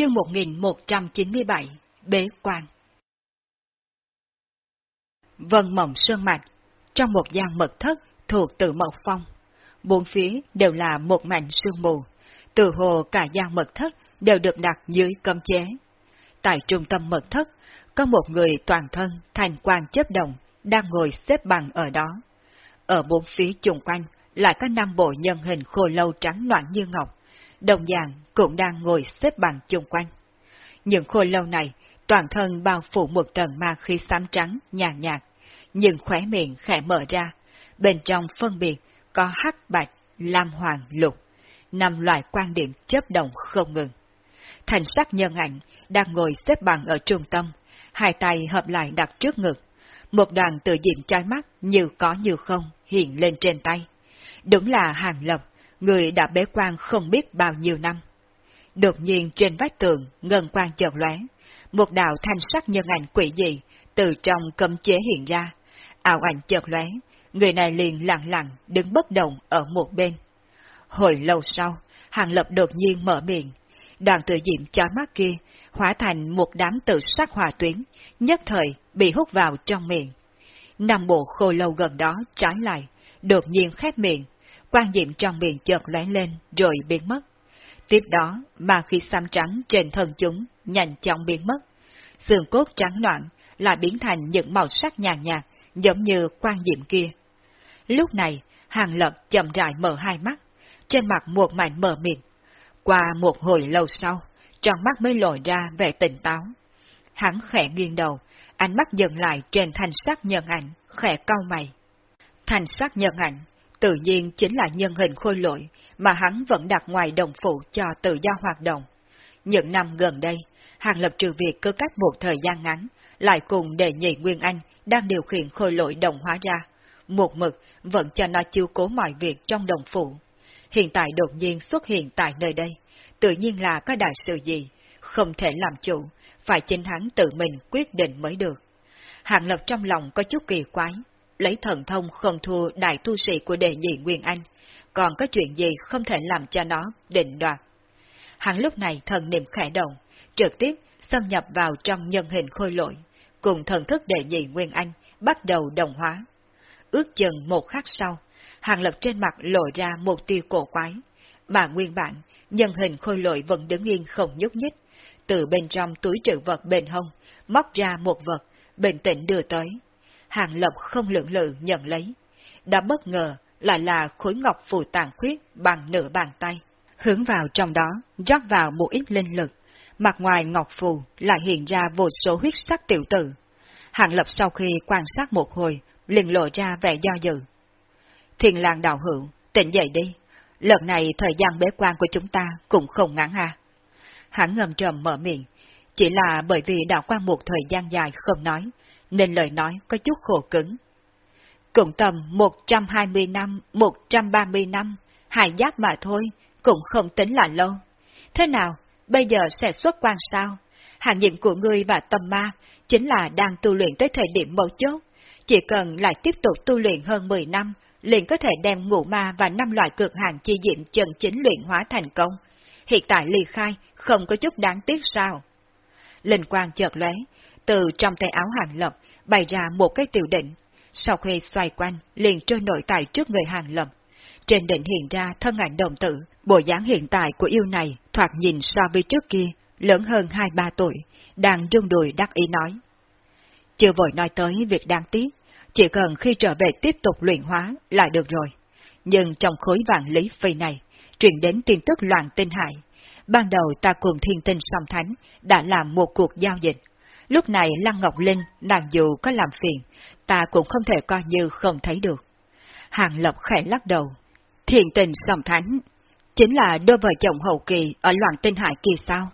Chương 1197 Bế quan Vân mộng sơn mạch, trong một gian mật thất thuộc tự mộc phong. Bốn phía đều là một mảnh sương mù, từ hồ cả gian mật thất đều được đặt dưới cấm chế. Tại trung tâm mật thất, có một người toàn thân thành quan chấp động, đang ngồi xếp bằng ở đó. Ở bốn phía chung quanh lại có năm bộ nhân hình khô lâu trắng loạn như ngọc, đồng dạng cũng đang ngồi xếp bằng chung quanh. Những khô lâu này toàn thân bao phủ một tầng ma khí xám trắng, nhàn nhạt, nhưng khóe miệng khẽ mở ra, bên trong phân biệt có hắc bạch, lam hoàng, lục, năm loại quan điểm chấp động không ngừng. Thành sắc nhân ảnh đang ngồi xếp bằng ở trung tâm, hai tay hợp lại đặt trước ngực. Một đoàn tự diệm chói mắt như có như không hiện lên trên tay. Đúng là hàng lập, người đã bế quan không biết bao nhiêu năm. Đột nhiên trên vách tường, ngân quan chợt lóe, một đạo thanh sắc nhân ảnh quỷ dị từ trong cấm chế hiện ra. Ảo ảnh chợt lóe, người này liền lặng lặng đứng bất động ở một bên. Hồi lâu sau, Hàng Lập đột nhiên mở miệng, đoàn tự diệm chói mắt kia hóa thành một đám tự sắc hòa tuyến, nhất thời bị hút vào trong miệng. Năm bộ khô lâu gần đó trái lại, đột nhiên khép miệng, quan diệm trong miệng chợt lóe lên rồi biến mất. Tiếp đó, mà khi xăm trắng trên thân chúng nhanh chóng biến mất. Xương cốt trắng loạn lại biến thành những màu sắc nhàn nhạt, giống như quan diệm kia. Lúc này, Hàng Lập chậm rãi mở hai mắt, trên mặt một mảnh mở miệng. Qua một hồi lâu sau, trong mắt mới lồi ra về tỉnh táo. Hắn khẽ nghiêng đầu, ánh mắt dừng lại trên thanh sắc nhân ảnh, khẽ cau mày. Thanh sắc nhân ảnh, tự nhiên chính là nhân hình khôi lỗi mà hắn vẫn đặt ngoài đồng phụ cho tự do hoạt động. Những năm gần đây, Hàng Lập trừ việc cứ cách một thời gian ngắn, lại cùng đệ nhị Nguyên Anh đang điều khiển khôi lỗi đồng hóa ra. Một mực vẫn cho nó chiêu cố mọi việc trong đồng phụ. Hiện tại đột nhiên xuất hiện tại nơi đây, tự nhiên là có đại sự gì, không thể làm chủ, phải chính hắn tự mình quyết định mới được. Hạng Lập trong lòng có chút kỳ quái, lấy thần thông không thua đại tu sĩ của đệ nhị Nguyên Anh, còn có chuyện gì không thể làm cho nó định đoạt. Hắn lúc này thần niệm khẽ động, trực tiếp xâm nhập vào trong nhân hình khôi lỗi, cùng thần thức đệ nhị Nguyên Anh bắt đầu đồng hóa. Ước chừng một khắc sau, hàng lập trên mặt lộ ra một tia cổ quái, mà nguyên bản, nhân hình khôi lỗi vẫn đứng yên không nhúc nhích, từ bên trong túi trữ vật bên hông, móc ra một vật, bình tĩnh đưa tới. Hàng lập không lượng lự nhận lấy. Đã bất ngờ lại là khối ngọc phù tàn khuyết bằng nửa bàn tay. Hướng vào trong đó, rót vào một ít linh lực, mặt ngoài ngọc phù lại hiện ra vô số huyết sắc tiểu tử. Hạng lập sau khi quan sát một hồi, liền lộ ra vẻ do dự. Thiền làng đạo hữu, tỉnh dậy đi. Lần này thời gian bế quan của chúng ta cũng không ngắn ha. Hắn ngầm trầm mở miệng, chỉ là bởi vì đạo quan một thời gian dài không nói, nên lời nói có chút khổ cứng. Cũng tầm 120 năm, 130 năm, hai giác mà thôi, cũng không tính là lâu. Thế nào, bây giờ sẽ xuất quan sao? Hàng nhiệm của ngươi và tâm ma chính là đang tu luyện tới thời điểm mấu chốt. Chỉ cần lại tiếp tục tu luyện hơn 10 năm, liền có thể đem ngũ ma và năm loại cực hàng chi diệm chân chính luyện hóa thành công. Hiện tại ly khai, không có chút đáng tiếc sao? Linh quang chợt lóe, từ trong tay áo hàng lập, bày ra một cái tiểu đỉnh, Sau khi xoay quanh, liền trôi nổi tại trước người hàng lập. Trên đỉnh hiện ra thân ảnh đồng tử, bộ dáng hiện tại của yêu này thoạt nhìn so với trước kia, lớn hơn 2-3 tuổi, đang rung đùi đắc ý nói. Chưa vội nói tới việc đáng tiếc, chỉ cần khi trở về tiếp tục luyện hóa là được rồi. Nhưng trong khối vạn lý phi này, truyền đến tin tức loạn tinh hại. Ban đầu ta cùng thiên tinh song thánh đã làm một cuộc giao dịch. Lúc này Lăng Ngọc Linh, nàng dù có làm phiền, ta cũng không thể coi như không thấy được. Hàng Lộc khẽ lắc đầu. Thiền tình song thánh, chính là đôi vợ chồng hậu kỳ ở loạn tinh hải kỳ sao?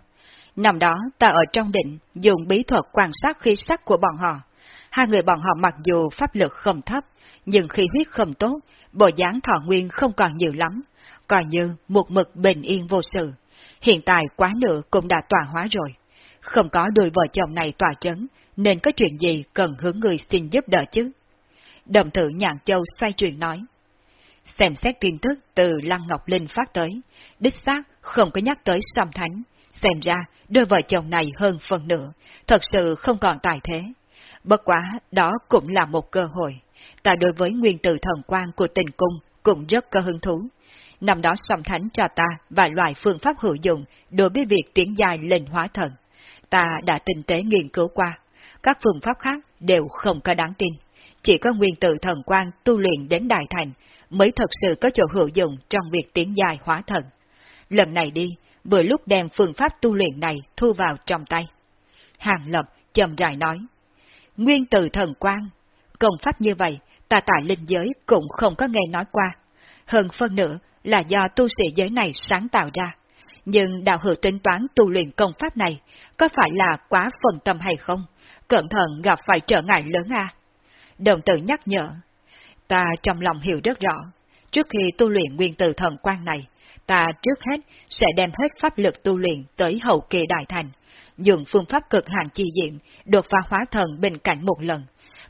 Năm đó ta ở trong định dùng bí thuật quan sát khí sắc của bọn họ. Hai người bọn họ mặc dù pháp lực không thấp, nhưng khi huyết không tốt, bộ dáng thọ nguyên không còn nhiều lắm, coi như một mực bình yên vô sự. Hiện tại quá nửa cũng đã tỏa hóa rồi. Không có đôi vợ chồng này tỏa trấn, nên có chuyện gì cần hướng người xin giúp đỡ chứ? Đồng thử Nhạn Châu xoay chuyện nói. Xem xét tin tức từ Lăng Ngọc Linh phát tới, đích xác không có nhắc tới Song Thánh, Xem ra, đôi vợ chồng này hơn phần nửa, thật sự không còn tài thế. Bất quá, đó cũng là một cơ hội. Ta đối với nguyên tử thần quan của tình cung cũng rất có hứng thú. Năm đó song thánh cho ta và loại phương pháp hữu dụng đối với việc tiến dài lên hóa thần. Ta đã tinh tế nghiên cứu qua. Các phương pháp khác đều không có đáng tin. Chỉ có nguyên tử thần quan tu luyện đến đại thành mới thật sự có chỗ hữu dụng trong việc tiến dài hóa thần. Lần này đi, vừa lúc đem phương pháp tu luyện này thu vào trong tay. Hàng Lập chậm rãi nói, Nguyên tử thần quan, công pháp như vậy, ta tại linh giới cũng không có nghe nói qua. Hơn phân nữa là do tu sĩ giới này sáng tạo ra. Nhưng đạo hữu tính toán tu luyện công pháp này, có phải là quá phần tâm hay không? Cẩn thận gặp phải trở ngại lớn à? Đồng tử nhắc nhở. Ta trong lòng hiểu rất rõ, trước khi tu luyện nguyên tử thần quan này, ta trước hết sẽ đem hết pháp lực tu luyện tới hậu kỳ đại thành, dùng phương pháp cực hạn chi diện, đột phá hóa thần bên cạnh một lần.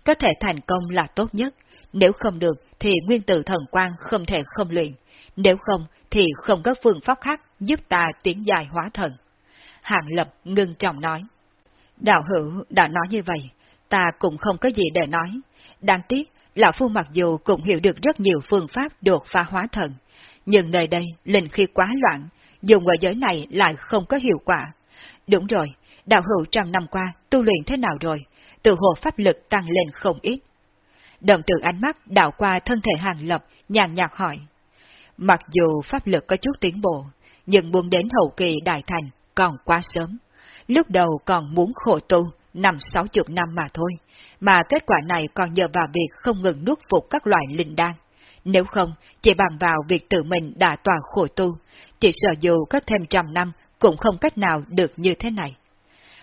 Có thể thành công là tốt nhất, nếu không được thì nguyên tử thần quan không thể không luyện, nếu không thì không có phương pháp khác giúp ta tiến dài hóa thần. Hàng Lập ngưng trọng nói. Đạo hữu đã nói như vậy, ta cũng không có gì để nói. Đáng tiếc, Lão Phu mặc dù cũng hiểu được rất nhiều phương pháp đột phá hóa thần, nhưng nơi đây linh khí quá loạn, dùng ở giới này lại không có hiệu quả. Đúng rồi, đạo hữu trăm năm qua tu luyện thế nào rồi? Tự hồ pháp lực tăng lên không ít. Động từ ánh mắt đảo qua thân thể hàng lập, nhàn nhạt hỏi. Mặc dù pháp lực có chút tiến bộ, nhưng muốn đến hậu kỳ đại thành còn quá sớm. Lúc đầu còn muốn khổ tu, năm sáu chục năm mà thôi, mà kết quả này còn nhờ vào việc không ngừng nuốt phục các loại linh đan. Nếu không, chỉ bằng vào việc tự mình đã tòa khổ tu, chỉ sợ dù có thêm trăm năm cũng không cách nào được như thế này.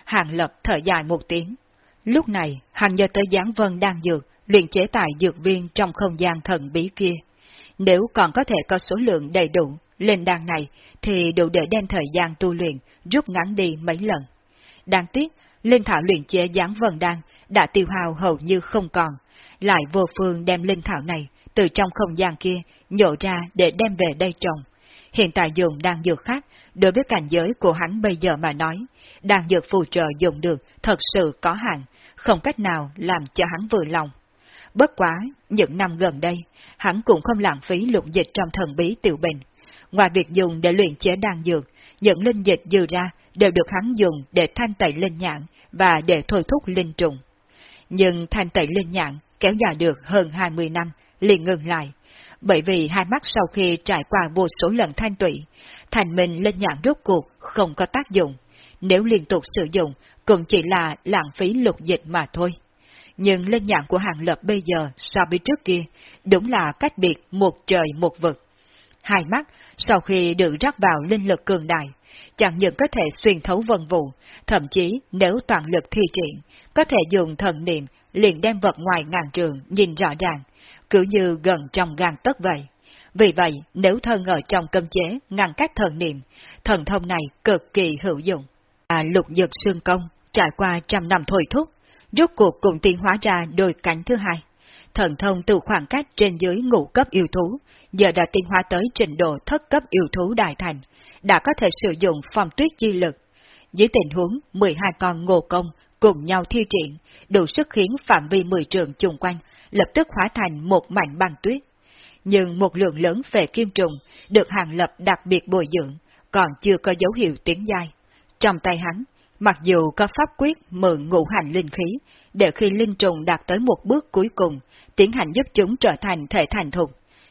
Hàng Lập thở dài một tiếng. Lúc này, hàng nhớ tới Giáng Vân đang dược, luyện chế tại dược viên trong không gian thần bí kia. Nếu còn có thể có số lượng đầy đủ lên đan này, thì đủ để đem thời gian tu luyện rút ngắn đi mấy lần. Đáng tiếc, linh thảo luyện chế Giáng vần đan đã tiêu hao hầu như không còn, lại vô phương đem linh thảo này từ trong không gian kia nhổ ra để đem về đây trồng. Hiện tại dùng đan dược khác, đối với cảnh giới của hắn bây giờ mà nói, đan dược phù trợ dùng được thật sự có hạn, không cách nào làm cho hắn vừa lòng. Bất quá, những năm gần đây, hắn cũng không lãng phí lục dịch trong thần bí tiểu bình. Ngoài việc dùng để luyện chế đan dược, những linh dịch dư ra đều được hắn dùng để thanh tẩy linh nhãn và để thôi thúc linh trùng. Nhưng thanh tẩy linh nhãn kéo dài được hơn 20 năm, liền ngừng lại, bởi vì hai mắt sau khi trải qua vô số lần thanh tụy, thành mình linh nhãn rốt cuộc không có tác dụng, nếu liên tục sử dụng cũng chỉ là lãng phí lục dịch mà thôi. Nhưng linh nhãn của hàng lập bây giờ so với trước kia, đúng là cách biệt một trời một vực. Hai mắt, sau khi được rắc vào linh lực cường đại, chẳng những có thể xuyên thấu vân vụ, thậm chí nếu toàn lực thi triển, có thể dùng thần niệm liền đem vật ngoài ngàn trường nhìn rõ ràng, cứ như gần trong gan tất vậy. Vì vậy, nếu thân ở trong cơm chế ngăn cách thần niệm, thần thông này cực kỳ hữu dụng. À, lục dược xương công, trải qua trăm năm thôi thúc, rốt cuộc cùng tiến hóa ra đôi cánh thứ hai. Thần thông từ khoảng cách trên dưới ngũ cấp yêu thú, giờ đã tiến hóa tới trình độ thất cấp yêu thú đại thành, đã có thể sử dụng phong tuyết chi lực. Dưới tình huống 12 con ngô công cùng nhau thi triển, đủ sức khiến phạm vi 10 trường chung quanh lập tức hóa thành một mảnh băng tuyết. Nhưng một lượng lớn về kim trùng được hàng lập đặc biệt bồi dưỡng, còn chưa có dấu hiệu tiến giai. Trong tay hắn, mặc dù có pháp quyết mượn ngũ hành linh khí, để khi linh trùng đạt tới một bước cuối cùng, tiến hành giúp chúng trở thành thể thành thục,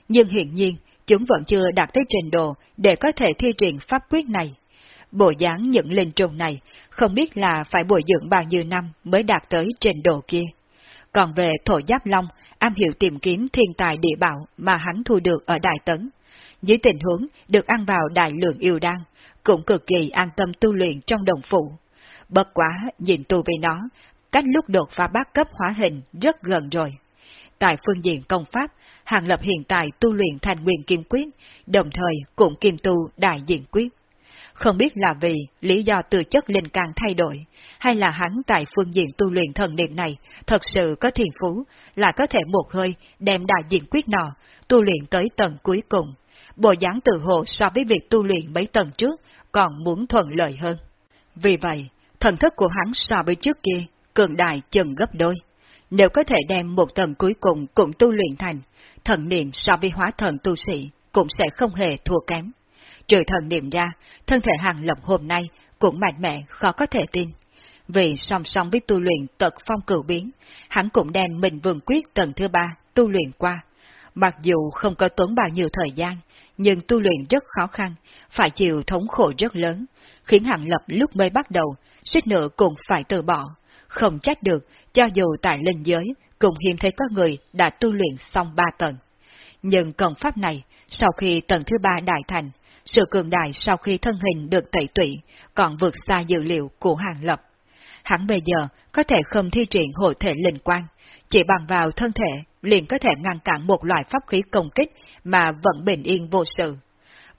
nhưng hiện nhiên chúng vẫn chưa đạt tới trình độ để có thể thi triển pháp quyết này. Bộ dáng những linh trùng này không biết là phải bồi dưỡng bao nhiêu năm mới đạt tới trình độ kia. Còn về thổ giáp long, am hiểu tìm kiếm thiên tài địa bảo mà hắn thu được ở Đại Tấn. Dưới tình huống được ăn vào đại lượng yêu đan, cũng cực kỳ an tâm tu luyện trong đồng phụ. Bất quá, nhìn tu về nó, cách lúc đột phá bát cấp hóa hình rất gần rồi. Tại phương diện công pháp, Hàng Lập hiện tại tu luyện thành nguyên kim quyết, đồng thời cũng kim tu đại diện quyết. Không biết là vì lý do từ chất linh càng thay đổi, hay là hắn tại phương diện tu luyện thần niệm này thật sự có thiền phú, là có thể một hơi đem đại diện quyết nọ, tu luyện tới tầng cuối cùng. bộ dáng tự hồ so với việc tu luyện mấy tầng trước còn muốn thuận lợi hơn. Vì vậy, thần thức của hắn so với trước kia, cường đại chừng gấp đôi. Nếu có thể đem một tầng cuối cùng cũng tu luyện thành, thần niệm so với hóa thần tu sĩ cũng sẽ không hề thua kém. Trừ thần niệm ra, thân thể hàng lập hôm nay cũng mạnh mẽ khó có thể tin. Vì song song với tu luyện tật phong cửu biến, hắn cũng đem mình vườn quyết tầng thứ ba tu luyện qua. Mặc dù không có tốn bao nhiêu thời gian, nhưng tu luyện rất khó khăn, phải chịu thống khổ rất lớn, khiến Hàng Lập lúc mới bắt đầu, suýt nữa cũng phải từ bỏ. Không trách được, cho dù tại linh giới, cũng hiếm thấy có người đã tu luyện xong ba tầng. Nhưng công pháp này, sau khi tầng thứ ba đại thành, sự cường đại sau khi thân hình được tẩy tụy, còn vượt xa dữ liệu của Hàng Lập. Hắn bây giờ có thể không thi triển hội thể linh quan, chỉ bằng vào thân thể liền có thể ngăn cản một loại pháp khí công kích mà vẫn bình yên vô sự.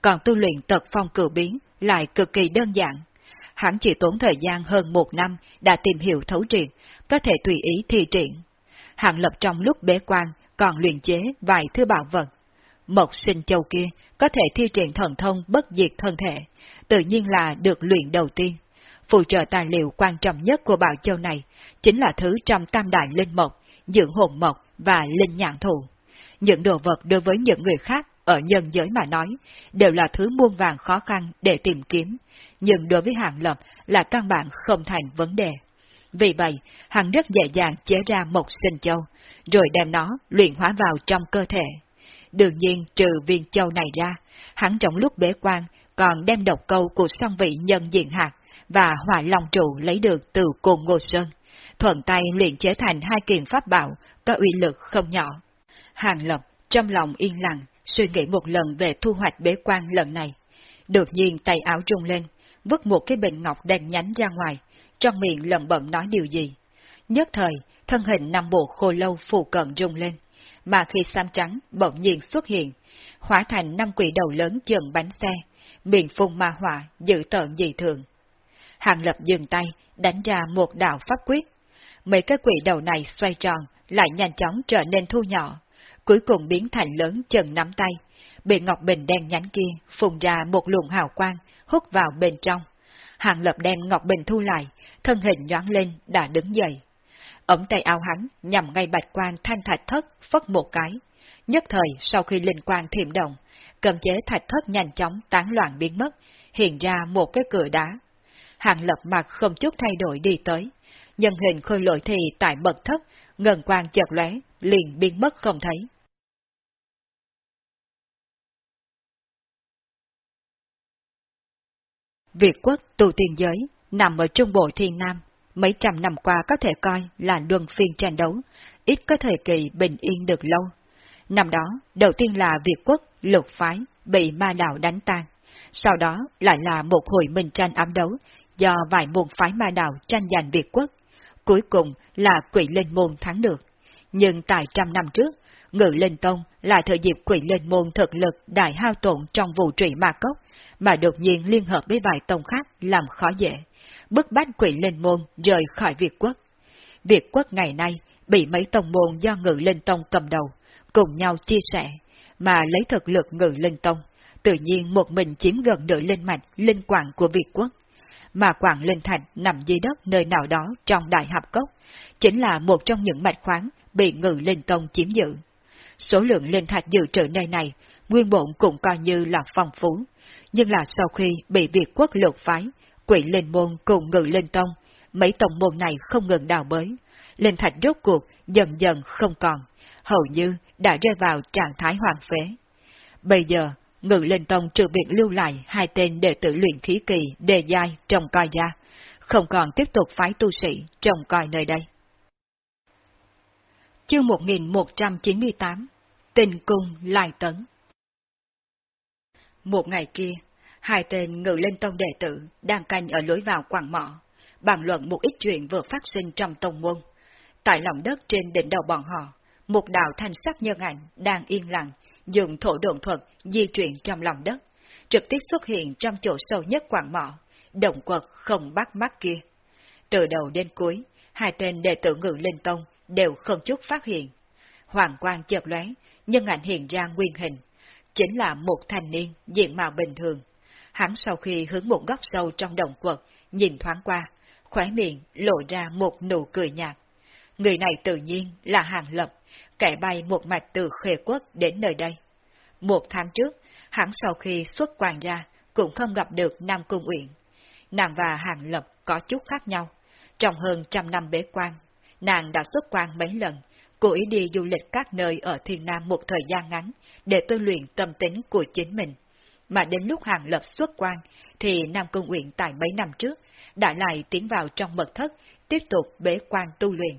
Còn tu luyện tật phong cử biến lại cực kỳ đơn giản. Hắn chỉ tốn thời gian hơn một năm đã tìm hiểu thấu triệt, có thể tùy ý thi triển. Hạng lập trong lúc bế quan còn luyện chế vài thứ bảo vật. Mộc sinh châu kia có thể thi triển thần thông bất diệt thân thể, tự nhiên là được luyện đầu tiên. Phụ trợ tài liệu quan trọng nhất của bảo châu này chính là thứ trong tam đại linh mộc, dưỡng hồn mộc và linh nhãn thụ. Những đồ vật đối với những người khác ở nhân giới mà nói, đều là thứ muôn vàng khó khăn để tìm kiếm, nhưng đối với Hàng Lập là căn bản không thành vấn đề. Vì vậy, hắn rất dễ dàng chế ra một sinh châu, rồi đem nó luyện hóa vào trong cơ thể. Đương nhiên trừ viên châu này ra, hắn trong lúc bế quan còn đem độc câu của song vị nhân diện hạt và hỏa long trụ lấy được từ cồn ngô sơn, thuận tay luyện chế thành hai kiện pháp bảo có uy lực không nhỏ. Hàng Lập trong lòng yên lặng, suy nghĩ một lần về thu hoạch bế quan lần này. Đột nhiên tay áo rung lên, vứt một cái bình ngọc đen nhánh ra ngoài, trong miệng lẩm bẩm nói điều gì. Nhất thời, thân hình năm bộ khô lâu phù cận rung lên, mà khi xám trắng bỗng nhiên xuất hiện, hóa thành năm quỷ đầu lớn chừng bánh xe, miệng phun ma hỏa, dự tợn dị thường. Hàng lập dừng tay, đánh ra một đạo pháp quyết. Mấy cái quỷ đầu này xoay tròn, lại nhanh chóng trở nên thu nhỏ, cuối cùng biến thành lớn chừng nắm tay. Bị ngọc bình đen nhánh kia phun ra một luồng hào quang, hút vào bên trong. Hàng lập đem ngọc bình thu lại, thân hình nhoáng lên, đã đứng dậy. Ống tay áo hắn nhằm ngay bạch quang thanh thạch thất phất một cái. Nhất thời sau khi linh quang thiểm động, cầm chế thạch thất nhanh chóng tán loạn biến mất, hiện ra một cái cửa đá. Hàng lập mặt không chút thay đổi đi tới, nhân hình khôi lỗi thì tại bậc thất, ngần quang chợt lóe, liền biến mất không thấy. Việt quốc tu tiên giới nằm ở trung bộ thiên nam, mấy trăm năm qua có thể coi là luân phiên tranh đấu, ít có thời kỳ bình yên được lâu. Năm đó, đầu tiên là Việt quốc lục phái bị ma đạo đánh tan, sau đó lại là một hồi minh tranh ám đấu do vài môn phái ma đạo tranh giành Việt quốc, cuối cùng là quỷ linh môn thắng được. Nhưng tại trăm năm trước, Ngự Linh Tông là thời dịp quỷ linh môn thực lực đại hao tổn trong vụ trụy ma cốc, mà đột nhiên liên hợp với vài tông khác làm khó dễ, bức bách quỷ linh môn rời khỏi Việt quốc. Việt quốc ngày nay bị mấy tông môn do Ngự Linh Tông cầm đầu, cùng nhau chia sẻ, mà lấy thực lực Ngự Linh Tông, tự nhiên một mình chiếm gần nửa linh mạch linh quản của Việt quốc. Mà Quảng Linh Thạch nằm dưới đất nơi nào đó trong Đại Hạp Cốc, chính là một trong những mạch khoáng bị Ngự Linh Tông chiếm giữ. Số lượng linh thạch dự trữ nơi này, nguyên bổn cũng coi như là phong phú, nhưng là sau khi bị Việt quốc lột phái, quỷ linh môn cùng ngự linh tông, mấy tổng môn này không ngừng đào bới, linh thạch rốt cuộc dần dần không còn, hầu như đã rơi vào trạng thái hoàng phế. Bây giờ, ngự linh tông trừ việc lưu lại hai tên đệ tử luyện khí kỳ đề giai trồng coi ra, không còn tiếp tục phái tu sĩ trồng coi nơi đây. Chương 1198 Tình cung Lai Tấn Một ngày kia, hai tên ngự lên tông đệ tử đang canh ở lối vào quảng mỏ, bàn luận một ít chuyện vừa phát sinh trong tông môn. Tại lòng đất trên đỉnh đầu bọn họ, một đạo thanh sắc nhân ảnh đang yên lặng, dùng thổ độn thuật di chuyển trong lòng đất, trực tiếp xuất hiện trong chỗ sâu nhất quảng mỏ, động quật không bắt mắt kia. Từ đầu đến cuối, hai tên đệ tử ngự lên tông đều không chút phát hiện. Hoàng quang chợt lóe, nhân ảnh hiện ra nguyên hình. chính là một thanh niên diện mạo bình thường. Hắn sau khi hướng một góc sâu trong động quật, nhìn thoáng qua, khóe miệng lộ ra một nụ cười nhạt. Người này tự nhiên là Hàng Lập, kẻ bay một mạch từ khề quốc đến nơi đây. Một tháng trước, hắn sau khi xuất quan ra, cũng không gặp được Nam Cung Uyển. Nàng và Hàng Lập có chút khác nhau. Trong hơn trăm năm bế quan, nàng đã xuất quan mấy lần, cố ý đi du lịch các nơi ở Thiên Nam một thời gian ngắn để tôi luyện tâm tính của chính mình. Mà đến lúc Hàng Lập xuất quan, thì Nam Cung Uyển tại mấy năm trước đã lại tiến vào trong mật thất, tiếp tục bế quan tu luyện.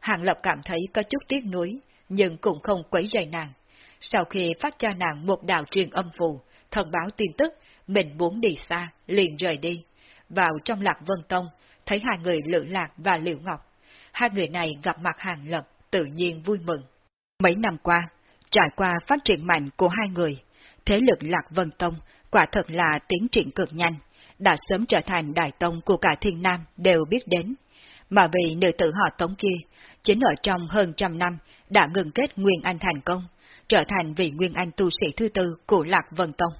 Hàng Lập cảm thấy có chút tiếc nuối, nhưng cũng không quấy rầy nàng. Sau khi phát cho nàng một đạo truyền âm phù, thần báo tin tức, mình muốn đi xa, liền rời đi. Vào trong lạc vân tông, thấy hai người Lữ Lạc và Liễu Ngọc. Hai người này gặp mặt Hàng Lập, tự nhiên vui mừng. Mấy năm qua, trải qua phát triển mạnh của hai người, thế lực Lạc Vân Tông quả thật là tiến triển cực nhanh, đã sớm trở thành đại tông của cả thiên nam đều biết đến. Mà vì nữ tử họ tống kia, chính ở trong hơn trăm năm đã ngừng kết Nguyên Anh thành công, trở thành vị Nguyên Anh tu sĩ thứ tư của Lạc Vân Tông.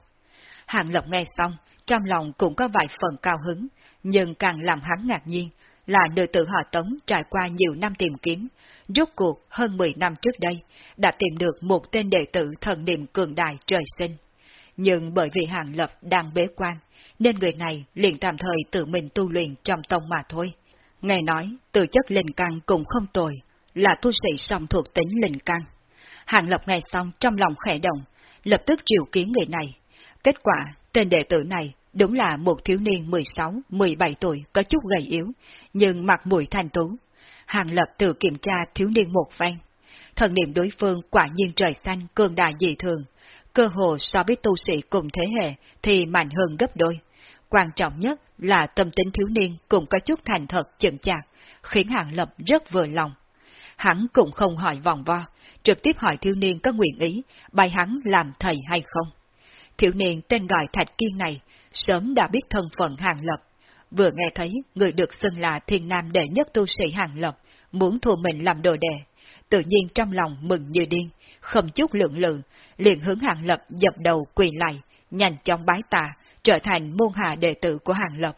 Hàng Lộc nghe xong, trong lòng cũng có vài phần cao hứng, nhưng càng làm hắn ngạc nhiên là nữ tử họ Tống trải qua nhiều năm tìm kiếm, rốt cuộc hơn 10 năm trước đây, đã tìm được một tên đệ tử thần niệm cường đại trời sinh. Nhưng bởi vì Hàng Lập đang bế quan, nên người này liền tạm thời tự mình tu luyện trong tông mà thôi. Nghe nói, từ chất linh căn cũng không tồi, là tu sĩ song thuộc tính linh căn. Hàng Lập nghe xong trong lòng khẽ động, lập tức triệu kiến người này. Kết quả, tên đệ tử này đúng là một thiếu niên 16-17 tuổi có chút gầy yếu, nhưng mặt mũi thanh tú. Hàng Lập tự kiểm tra thiếu niên một phen. Thần niệm đối phương quả nhiên trời xanh cường đại dị thường, cơ hồ so với tu sĩ cùng thế hệ thì mạnh hơn gấp đôi. Quan trọng nhất là tâm tính thiếu niên cũng có chút thành thật chững chạc, khiến Hàng Lập rất vừa lòng. Hắn cũng không hỏi vòng vo, trực tiếp hỏi thiếu niên có nguyện ý bài hắn làm thầy hay không. Thiếu niên tên gọi Thạch Kiên này sớm đã biết thân phận Hàng Lập, vừa nghe thấy người được xưng là thiên nam đệ nhất tu sĩ Hàng Lập muốn thua mình làm đồ đệ, tự nhiên trong lòng mừng như điên, không chút lượng lự, liền hướng Hàng Lập dập đầu quỳ lại, nhanh chóng bái tạ, trở thành môn hạ đệ tử của Hàng Lập.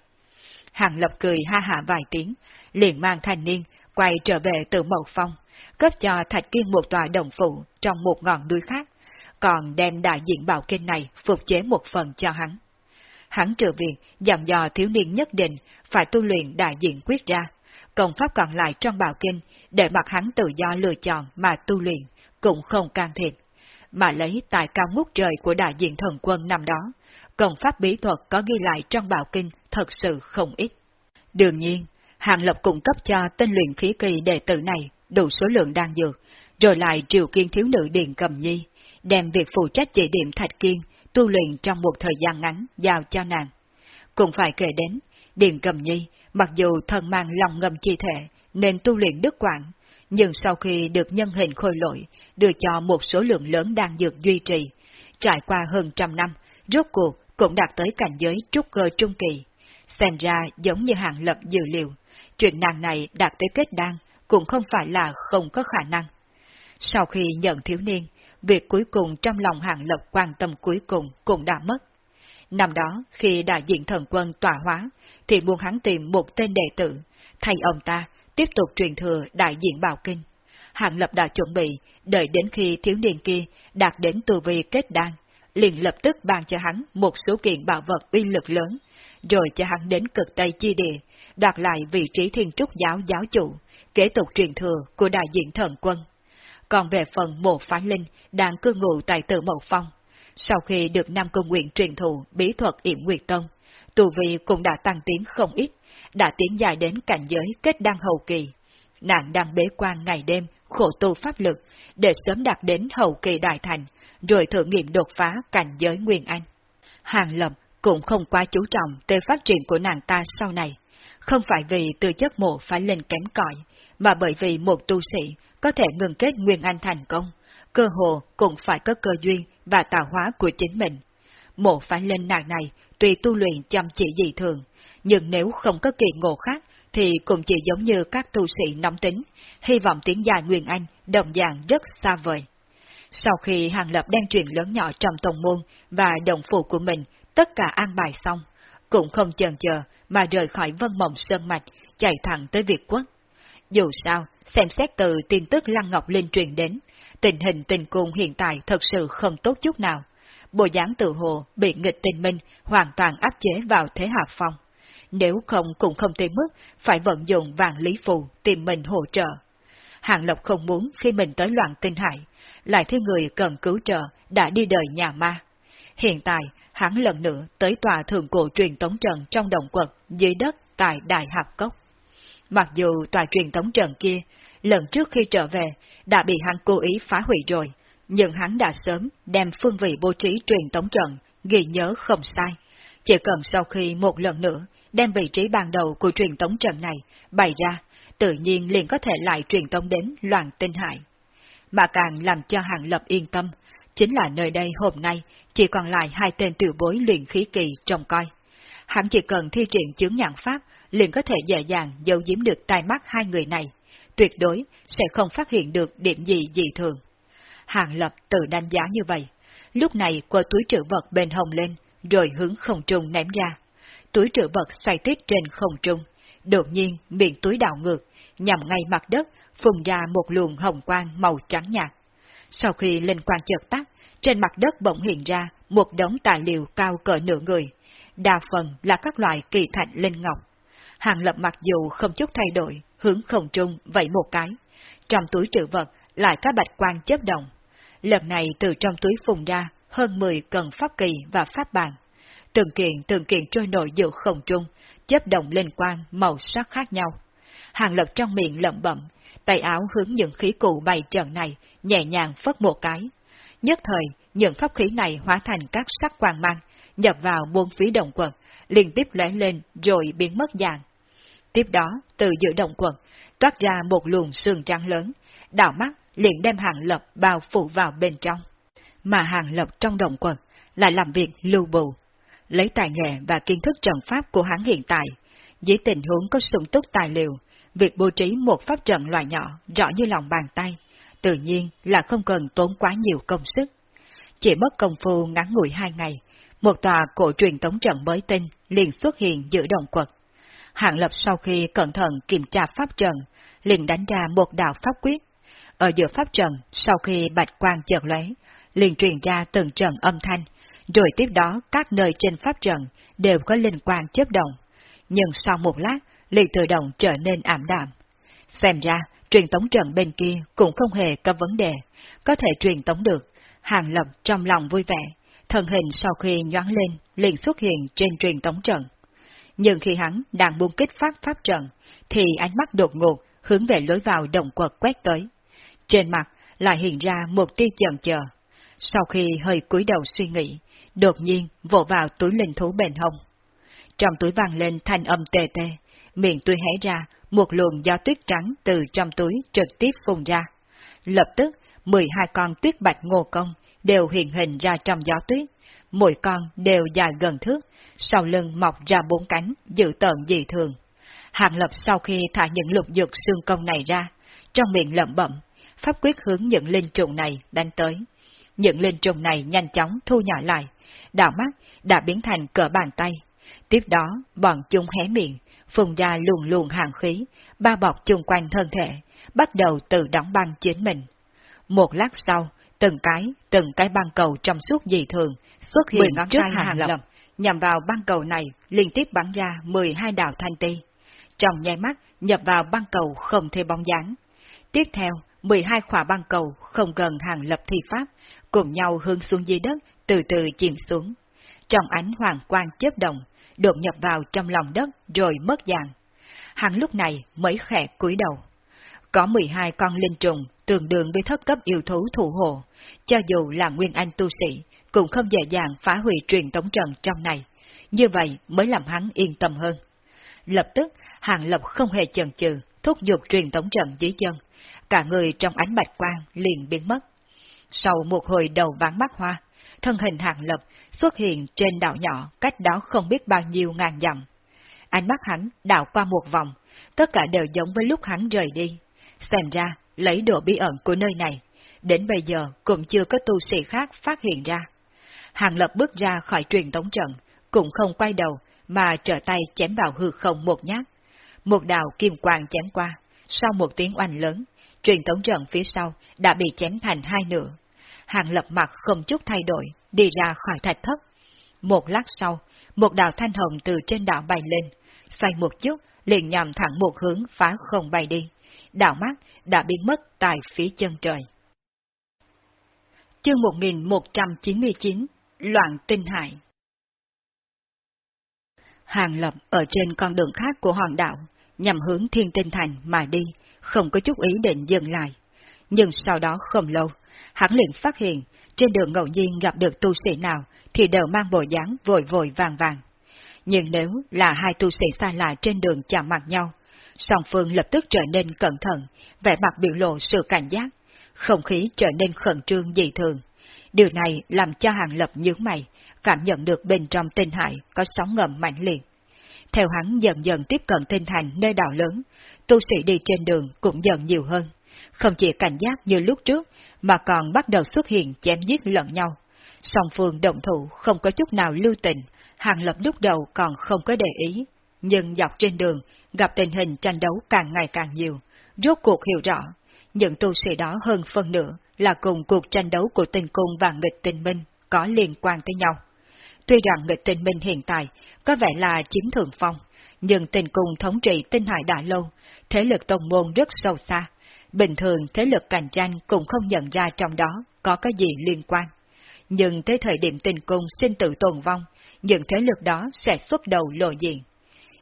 Hàng Lập cười ha hạ vài tiếng, liền mang thanh niên, quay trở về từ Mậu Phong, cấp cho Thạch Kiên một tòa đồng phụ trong một ngọn núi khác, còn đem đại diện bảo kinh này phục chế một phần cho hắn. Hắn trừ việc dặn dò thiếu niên nhất định phải tu luyện đại diện quyết ra, công pháp còn lại trong bảo kinh để mặc hắn tự do lựa chọn mà tu luyện, cũng không can thiệp, mà lấy tài cao ngút trời của đại diện thần quân năm đó, công pháp bí thuật có ghi lại trong bảo kinh thật sự không ít. Đương nhiên, Hàng Lập cung cấp cho tên luyện khí kỳ đệ tử này đủ số lượng đan dược, rồi lại triều kiên thiếu nữ Điện Cầm Nhi, đem việc phụ trách chỉ điểm Thạch Kiên tu luyện trong một thời gian ngắn giao cho nàng. Cũng phải kể đến, Điện Cầm Nhi, mặc dù thân mang lòng ngầm chi thể, nên tu luyện đức quảng, nhưng sau khi được nhân hình khôi lỗi, đưa cho một số lượng lớn đan dược duy trì, trải qua hơn trăm năm, rốt cuộc cũng đạt tới cảnh giới trúc cơ trung kỳ. Xem ra giống như hàng lập dự liệu, chuyện nàng này đạt tới kết đan cũng không phải là không có khả năng. Sau khi nhận thiếu niên, việc cuối cùng trong lòng hàng lập quan tâm cuối cùng cũng đã mất. Năm đó, khi đại diện thần quân tỏa hóa, thì muốn hắn tìm một tên đệ tử, thay ông ta tiếp tục truyền thừa đại diện bảo kinh. Hàng lập đã chuẩn bị, đợi đến khi thiếu niên kia đạt đến tu vi kết đan, liền lập tức ban cho hắn một số kiện bảo vật uy lực lớn, rồi cho hắn đến cực Tây Chi Địa, đoạt lại vị trí thiên trúc giáo giáo chủ, kế tục truyền thừa của đại diện thần quân. Còn về phần một phái linh đang cư ngụ tại tự Mậu Phong, sau khi được Nam Công nguyện truyền thụ bí thuật yểm nguyệt tông, tù vị cũng đã tăng tiến không ít, đã tiến dài đến cảnh giới kết đăng hậu kỳ. Nàng đang bế quan ngày đêm, khổ tu pháp lực, để sớm đạt đến hậu kỳ đại thành, rồi thử nghiệm đột phá cảnh giới Nguyên Anh. Hàng Lập cũng không quá chú trọng tới phát triển của nàng ta sau này, không phải vì tư chất mộ phải lên kém cỏi, mà bởi vì một tu sĩ có thể ngừng kết Nguyên Anh thành công, cơ hồ cũng phải có cơ duyên và tạo hóa của chính mình. Mộ phải lên nàng này, tuy tu luyện chăm chỉ dị thường, nhưng nếu không có kỳ ngộ khác, thì cũng chỉ giống như các tu sĩ nóng tính, hy vọng tiến dài Nguyên Anh đồng dạng rất xa vời. Sau khi Hàng Lập đang chuyện lớn nhỏ trong tổng môn và đồng phụ của mình tất cả an bài xong, cũng không chần chờ mà rời khỏi vân mộng sơn mạch, chạy thẳng tới Việt Quốc. Dù sao, xem xét từ tin tức Lăng Ngọc Linh truyền đến, tình hình tình cung hiện tại thật sự không tốt chút nào. Bộ dáng tự hồ bị nghịch tình minh hoàn toàn áp chế vào thế hạ phong. Nếu không cũng không tới mức phải vận dụng vàng lý phù tìm mình hỗ trợ. Hàng Lộc không muốn khi mình tới loạn tinh hải, lại thấy người cần cứu trợ đã đi đời nhà ma. Hiện tại, hắn lần nữa tới tòa thượng cổ truyền tống trận trong động quật dưới đất tại Đại Hạp Cốc. Mặc dù tòa truyền tống trận kia, lần trước khi trở về, đã bị hắn cố ý phá hủy rồi, nhưng hắn đã sớm đem phương vị bố trí truyền tống trận, ghi nhớ không sai. Chỉ cần sau khi một lần nữa đem vị trí ban đầu của truyền tống trận này bày ra, tự nhiên liền có thể lại truyền tống đến loạn tinh hải. Mà càng làm cho Hàng Lập yên tâm, chính là nơi đây hôm nay chỉ còn lại hai tên tiểu bối luyện khí kỳ trông coi. Hắn chỉ cần thi triển chướng nhãn pháp, liền có thể dễ dàng giấu giếm được tai mắt hai người này, tuyệt đối sẽ không phát hiện được điểm gì dị thường. Hàng Lập tự đánh giá như vậy, lúc này qua túi trữ vật bên hồng lên, rồi hướng không trung ném ra. Túi trữ vật xoay tít trên không trung, đột nhiên miệng túi đảo ngược, nhằm ngay mặt đất, phùng ra một luồng hồng quang màu trắng nhạt. Sau khi linh quang chợt tắt, trên mặt đất bỗng hiện ra một đống tài liệu cao cỡ nửa người, đa phần là các loại kỳ thạch linh ngọc. Hàng lập mặc dù không chút thay đổi, hướng không trung vậy một cái. Trong túi trữ vật lại có bạch quang chớp động. Lần này từ trong túi phùng ra hơn 10 cần pháp kỳ và pháp bàn. Từng kiện từng kiện trôi nổi giữa không trung, chớp động lên quang màu sắc khác nhau. Hàng lập trong miệng lẩm bẩm, tay áo hướng những khí cụ bày trận này, nhẹ nhàng phất một cái. Nhất thời, những pháp khí này hóa thành các sắc quang mang, nhập vào buôn phía động quật, liên tiếp lóe lên rồi biến mất dạng. Tiếp đó, từ giữa động quật, toát ra một luồng sương trắng lớn, đảo mắt liền đem hàng lập bao phủ vào bên trong. Mà hàng lập trong động quật lại làm việc lưu bù, lấy tài nghệ và kiến thức trận pháp của hắn hiện tại, dưới tình huống có sung túc tài liệu, việc bố trí một pháp trận loại nhỏ rõ như lòng bàn tay, tự nhiên là không cần tốn quá nhiều công sức. Chỉ mất công phu ngắn ngủi hai ngày, một tòa cổ truyền tống trận mới tinh liền xuất hiện giữa động quật. Hạng lập sau khi cẩn thận kiểm tra pháp trận, liền đánh ra một đạo pháp quyết. Ở giữa pháp trận, sau khi bạch quang chợt lóe, liền truyền ra từng trận âm thanh, rồi tiếp đó các nơi trên pháp trận đều có linh quang chớp động. Nhưng sau một lát, liền tự động trở nên ảm đạm. Xem ra, truyền tống trận bên kia cũng không hề có vấn đề, có thể truyền tống được. Hàng lập trong lòng vui vẻ, thân hình sau khi nhoáng lên liền xuất hiện trên truyền tống trận. Nhưng khi hắn đang buông kích phát pháp trận, thì ánh mắt đột ngột hướng về lối vào động quật quét tới. Trên mặt lại hiện ra một tia chần chờ. Sau khi hơi cúi đầu suy nghĩ, đột nhiên vỗ vào túi linh thú bền hồng, Trong túi vang lên thanh âm tê tê, miệng tôi hé ra, một luồng gió tuyết trắng từ trong túi trực tiếp phun ra. Lập tức, 12 con tuyết bạch ngô công đều hiện hình ra trong gió tuyết, mỗi con đều dài gần thước, sau lưng mọc ra bốn cánh, dự tợn dị thường. Hàng lập sau khi thả những lục dược xương công này ra, trong miệng lẩm bẩm, pháp quyết hướng những linh trùng này đánh tới. Những linh trùng này nhanh chóng thu nhỏ lại, đảo mắt đã biến thành cỡ bàn tay. Tiếp đó, bọn chúng hé miệng, phun ra luồn luồn hàng khí, ba bọc chung quanh thân thể, bắt đầu tự đóng băng chính mình. Một lát sau, từng cái, từng cái băng cầu trong suốt dị thường xuất hiện trước hàng lập, nhằm vào băng cầu này liên tiếp bắn ra 12 đạo thanh ti. Trong nháy mắt nhập vào băng cầu không thể bóng dáng. Tiếp theo, 12 khỏa băng cầu không gần hàng lập thi pháp, cùng nhau hướng xuống dưới đất, từ từ chìm xuống. Trong ánh hoàng quang chớp động, đột nhập vào trong lòng đất rồi mất dạng. Hắn lúc này mới khẽ cúi đầu. Có 12 con linh trùng tương đương với thất cấp yêu thú thủ hộ, cho dù là nguyên anh tu sĩ, cũng không dễ dàng phá hủy truyền tống trận trong này. Như vậy mới làm hắn yên tâm hơn. Lập tức, Hàng Lập không hề chần chừ, thúc giục truyền tống trận dưới chân. Cả người trong ánh bạch quang liền biến mất. Sau một hồi đầu ván mắt hoa, thân hình Hàng Lập xuất hiện trên đảo nhỏ cách đó không biết bao nhiêu ngàn dặm. Ánh mắt hắn đảo qua một vòng, tất cả đều giống với lúc hắn rời đi. Xem ra, lấy độ bí ẩn của nơi này, đến bây giờ cũng chưa có tu sĩ khác phát hiện ra. Hàng Lập bước ra khỏi truyền tống trận, cũng không quay đầu, mà trở tay chém vào hư không một nhát. Một đạo kim quang chém qua, sau một tiếng oanh lớn, truyền tống trận phía sau đã bị chém thành hai nửa. Hàng Lập mặt không chút thay đổi, đi ra khỏi thạch thất. Một lát sau, một đạo thanh hồng từ trên đảo bay lên, xoay một chút, liền nhằm thẳng một hướng phá không bay đi. Đạo mắt đã biến mất tại phía chân trời. Chương 1199 Loạn tinh hải Hàng lập ở trên con đường khác của hòn đảo, nhằm hướng thiên tinh thành mà đi, không có chút ý định dừng lại. Nhưng sau đó không lâu, hắn liền phát hiện, trên đường ngẫu nhiên gặp được tu sĩ nào thì đều mang bộ dáng vội vội vàng vàng. Nhưng nếu là hai tu sĩ xa lạ trên đường chạm mặt nhau, song phương lập tức trở nên cẩn thận, vẻ mặt biểu lộ sự cảnh giác, không khí trở nên khẩn trương dị thường. Điều này làm cho hàng lập nhướng mày, cảm nhận được bên trong tinh hải có sóng ngầm mạnh liệt. Theo hắn dần dần tiếp cận tinh thành nơi đảo lớn, tu sĩ đi trên đường cũng dần nhiều hơn. Không chỉ cảnh giác như lúc trước, mà còn bắt đầu xuất hiện chém giết lẫn nhau. Song phương động thủ không có chút nào lưu tình, hàng lập lúc đầu còn không có để ý. Nhưng dọc trên đường, gặp tình hình tranh đấu càng ngày càng nhiều, rốt cuộc hiểu rõ, những tu sĩ đó hơn phân nửa là cùng cuộc tranh đấu của tinh cung và nghịch tinh minh có liên quan tới nhau. Tuy rằng nghịch tinh minh hiện tại có vẻ là chiếm thượng phong, nhưng tinh cung thống trị tinh hải đã lâu, thế lực tông môn rất sâu xa. Bình thường thế lực cạnh tranh cũng không nhận ra trong đó có cái gì liên quan. Nhưng tới thời điểm tinh cung sinh tử tồn vong, những thế lực đó sẽ xuất đầu lộ diện.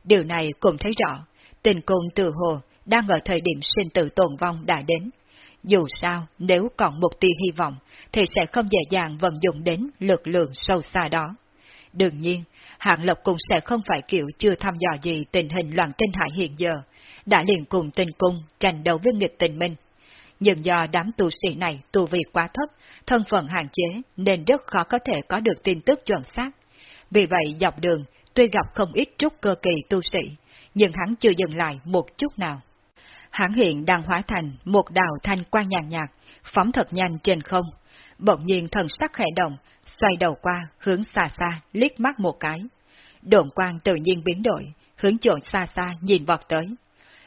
Điều này cũng thấy rõ, tinh cung từ hồ đang ở thời điểm sinh tử tồn vong đã đến. Dù sao, nếu còn một tia hy vọng, thì sẽ không dễ dàng vận dụng đến lực lượng sâu xa đó. Đương nhiên, Hạng lộc cũng sẽ không phải kiểu chưa thăm dò gì tình hình loạn tinh hải hiện giờ, đã liền cùng tinh cung tranh đấu với nghịch tình minh. Nhưng do đám tu sĩ này tu vi quá thấp, thân phận hạn chế nên rất khó có thể có được tin tức chuẩn xác. Vì vậy dọc đường, tuy gặp không ít trúc cơ kỳ tu sĩ, nhưng hắn chưa dừng lại một chút nào. Hắn hiện đang hóa thành một đạo thanh quang nhàn nhạt, phóng thật nhanh trên không. Bỗng nhiên thần sắc khẽ động, xoay đầu qua, hướng xa xa, liếc mắt một cái. Độn quang tự nhiên biến đổi, hướng chỗ xa xa nhìn vọt tới.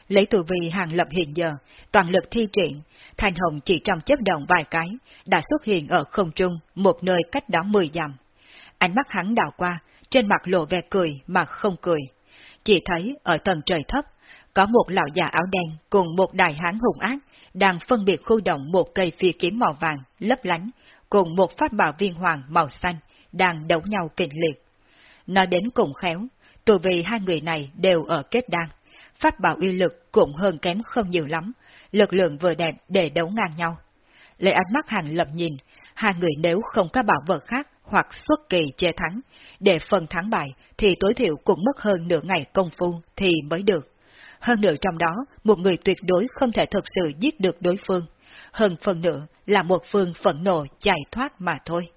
Lấy tù vi hàng lập hiện giờ, toàn lực thi triển, thanh hồng chỉ trong chớp động vài cái, đã xuất hiện ở không trung, một nơi cách đó mười dặm. Ánh mắt hắn đảo qua, trên mặt lộ vẻ cười mà không cười. Chỉ thấy ở tầng trời thấp, có một lão già áo đen cùng một đại hán hùng ác đang phân biệt khu động một cây phi kiếm màu vàng lấp lánh cùng một pháp bảo viên hoàng màu xanh đang đấu nhau kịch liệt. Nói đến cùng khéo, tù vì hai người này đều ở kết đan, pháp bảo uy lực cũng hơn kém không nhiều lắm, lực lượng vừa đẹp để đấu ngang nhau. Lấy ánh mắt hàng lập nhìn, hai người nếu không có bảo vật khác hoặc xuất kỳ che thắng, để phần thắng bại thì tối thiểu cũng mất hơn nửa ngày công phu thì mới được. Hơn nữa trong đó, một người tuyệt đối không thể thực sự giết được đối phương. Hơn phần nữa là một phương phẫn nộ chạy thoát mà thôi.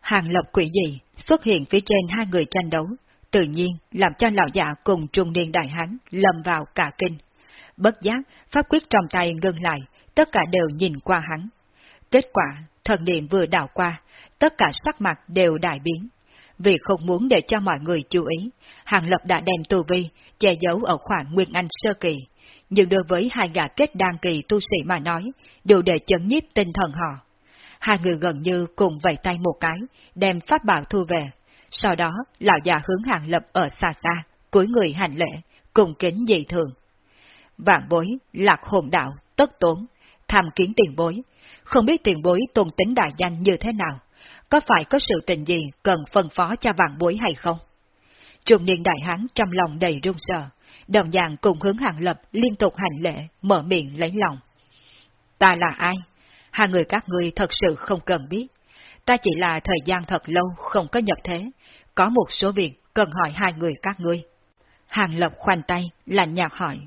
Hàng lập quỷ gì xuất hiện phía trên hai người tranh đấu, tự nhiên làm cho lão giả cùng trung niên đại hán lầm vào cả kinh. Bất giác, pháp quyết trong tay ngưng lại, tất cả đều nhìn qua hắn. Kết quả, thần niệm vừa đảo qua, tất cả sắc mặt đều đại biến. Vì không muốn để cho mọi người chú ý, Hàng Lập đã đem tu vi, che giấu ở khoảng Nguyên Anh sơ kỳ. Nhưng đối với hai gã kết đan kỳ tu sĩ mà nói, đều để chấn nhiếp tinh thần họ. Hai người gần như cùng vẫy tay một cái, đem pháp bảo thu về. Sau đó, lão già hướng Hàng Lập ở xa xa, cúi người hành lễ, cùng kính dị thường. Vạn bối, lạc hồn đạo, tất tốn, tham kiến tiền bối. Không biết tiền bối tôn tính đại danh như thế nào, có phải có sự tình gì cần phân phó cho vạn bối hay không? Trung niên đại hán trong lòng đầy run sợ, đồng dạng cùng hướng hàng lập liên tục hành lễ, mở miệng lấy lòng. Ta là ai? Hai người các ngươi thật sự không cần biết. Ta chỉ là thời gian thật lâu không có nhập thế, có một số việc cần hỏi hai người các ngươi. Hàng lập khoanh tay, lạnh nhạt hỏi.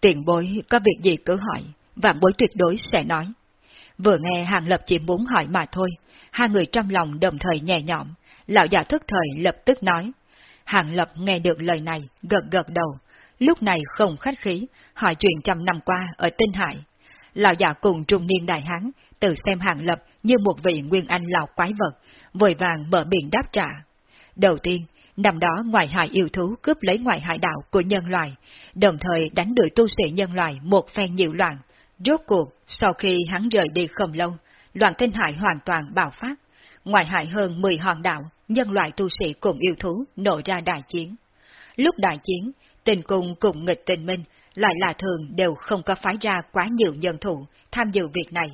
Tiền bối có việc gì cứ hỏi, vạn bối tuyệt đối sẽ nói. Vừa nghe Hàng Lập chỉ muốn hỏi mà thôi, hai người trong lòng đồng thời nhẹ nhõm, lão già thức thời lập tức nói. Hàng Lập nghe được lời này, gật gật đầu, lúc này không khách khí, hỏi chuyện trăm năm qua ở Tinh Hải. Lão già cùng trung niên đại hán, tự xem hàng lập như một vị nguyên anh lão quái vật, vội vàng mở miệng đáp trả. Đầu tiên, năm đó ngoại hải yêu thú cướp lấy ngoại hải đạo của nhân loại, đồng thời đánh đuổi tu sĩ nhân loại một phen nhiều loạn. Rốt cuộc, sau khi hắn rời đi không lâu, loạn tinh hại hoàn toàn bạo phát. ngoài hại hơn 10 hòn đạo, nhân loại tu sĩ cùng yêu thú nổ ra đại chiến. Lúc đại chiến, tình cung cùng nghịch tình minh lại là thường đều không có phái ra quá nhiều nhân thủ tham dự việc này,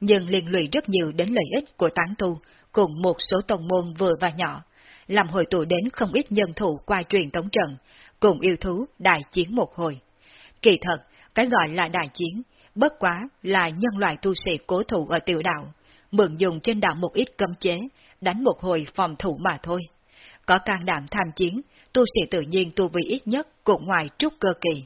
nhưng liên lụy rất nhiều đến lợi ích của tán tu cùng một số tông môn vừa và nhỏ, làm hội tụ đến không ít nhân thủ qua truyền tống trận, cùng yêu thú đại chiến một hồi. Kỳ thật, cái gọi là đại chiến, bất quá là nhân loại tu sĩ cố thủ ở tiểu đạo, mượn dùng trên đạo một ít cấm chế, đánh một hồi phòng thủ mà thôi. Có can đảm tham chiến, tu sĩ tự nhiên tu vi ít nhất cũng ngoài trúc cơ kỳ.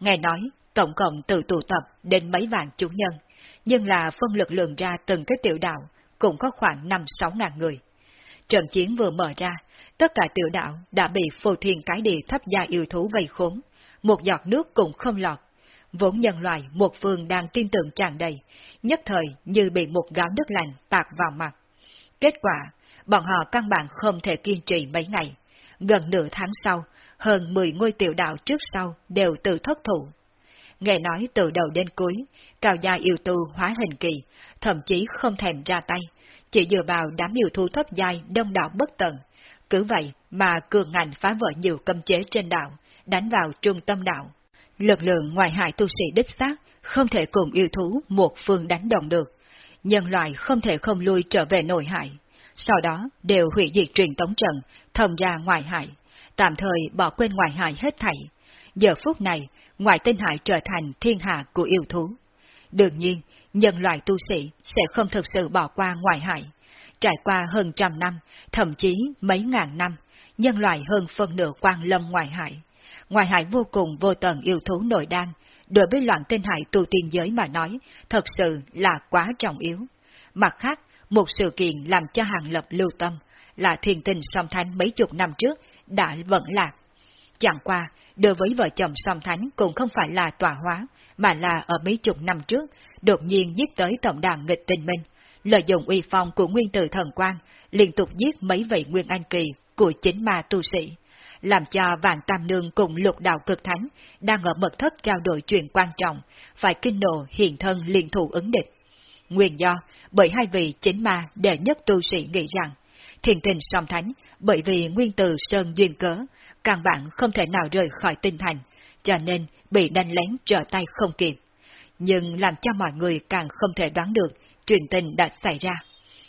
Nghe nói, tổng cộng từ tụ tập đến mấy vạn chúng nhân, nhưng là phân lực lượng ra từng cái tiểu đạo, cũng có khoảng 5-6 ngàn người. Trận chiến vừa mở ra, tất cả tiểu đạo đã bị phù thiên cái địa thấp gia yêu thú vây khốn, một giọt nước cũng không lọt. Vốn nhân loại một phương đang tin tưởng tràn đầy, nhất thời như bị một gáo nước lạnh tạt vào mặt. Kết quả, bọn họ căn bản không thể kiên trì mấy ngày. Gần nửa tháng sau, hơn 10 ngôi tiểu đạo trước sau đều tự thất thủ. Nghe nói từ đầu đến cuối, cao gia yêu tu hóa hình kỳ, thậm chí không thèm ra tay, chỉ dựa vào đám yêu thu thấp giai đông đảo bất tận. Cứ vậy mà cường ngành phá vỡ nhiều cấm chế trên đảo, đánh vào trung tâm đảo. Lực lượng ngoại hại tu sĩ đích xác không thể cùng yêu thú một phương đánh đồng được. Nhân loại không thể không lui trở về nội hại. Sau đó đều hủy diệt truyền tống trận, thông ra ngoại hại. Tạm thời bỏ quên ngoại hại hết thảy. Giờ phút này, ngoại tinh hải trở thành thiên hạ của yêu thú. Đương nhiên, nhân loại tu sĩ sẽ không thực sự bỏ qua ngoại hải. Trải qua hơn trăm năm, thậm chí mấy ngàn năm, nhân loại hơn phân nửa quan lâm ngoại hải. Ngoại hải vô cùng vô tận yêu thú nội đan, đối với loạn tinh hải tu tiên giới mà nói, thật sự là quá trọng yếu. Mặt khác, một sự kiện làm cho hàng lập lưu tâm, là thiền tình song thánh mấy chục năm trước đã vẫn lạc. Chẳng qua, đối với vợ chồng song thánh cũng không phải là tòa hóa, mà là ở mấy chục năm trước, đột nhiên giết tới tổng đàn nghịch tình minh, lợi dụng uy phong của nguyên tử thần quan, liên tục giết mấy vị nguyên anh kỳ của chính ma tu sĩ, làm cho vạn tam nương cùng lục đạo cực thánh đang ở mật thất trao đổi chuyện quan trọng, phải kinh nộ hiện thân liên thủ ứng địch. Nguyên do, bởi hai vị chính ma đệ nhất tu sĩ nghĩ rằng, thiền tình song thánh, bởi vì nguyên từ sơn duyên cớ, càng bạn không thể nào rời khỏi tinh thành, cho nên bị đánh lén trở tay không kịp. Nhưng làm cho mọi người càng không thể đoán được chuyện tình đã xảy ra.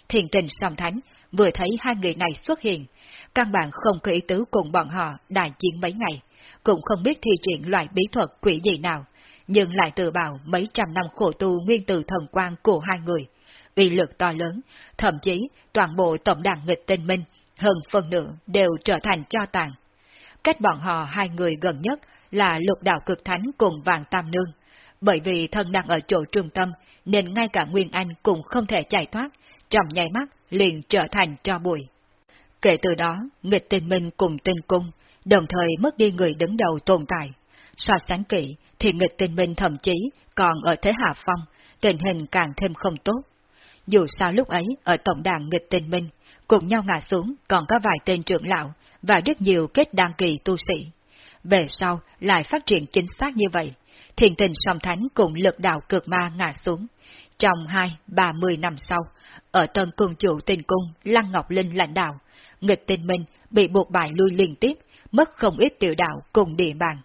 Thiền tình song thánh vừa thấy hai người này xuất hiện, căn bản không có ý tứ cùng bọn họ đại chiến mấy ngày, cũng không biết thi triển loại bí thuật quỷ gì nào, nhưng lại tự bảo mấy trăm năm khổ tu nguyên từ thần quan của hai người. Uy lực to lớn, thậm chí toàn bộ tổng đàn nghịch tinh minh, hơn phần nửa đều trở thành cho tàn. Cách bọn họ hai người gần nhất là lục đạo cực thánh cùng vàng tam nương. Bởi vì thân đang ở chỗ trung tâm, nên ngay cả Nguyên Anh cũng không thể chạy thoát, trong nháy mắt liền trở thành cho bụi. Kể từ đó, nghịch tinh minh cùng tinh cung, đồng thời mất đi người đứng đầu tồn tại. So sánh kỹ, thì nghịch tinh minh thậm chí còn ở thế hạ phong, tình hình càng thêm không tốt. Dù sao lúc ấy, ở tổng đàn nghịch tinh minh, cùng nhau ngã xuống còn có vài tên trưởng lão và rất nhiều kết đăng kỳ tu sĩ. Về sau lại phát triển chính xác như vậy, thiền tình song thánh cùng lực đạo cực ma ngã xuống. Trong hai, ba mươi năm sau, ở tân cung chủ tình cung Lăng Ngọc Linh lãnh đạo, nghịch tinh minh bị buộc bại lui liên tiếp, mất không ít tiểu đạo cùng địa bàn.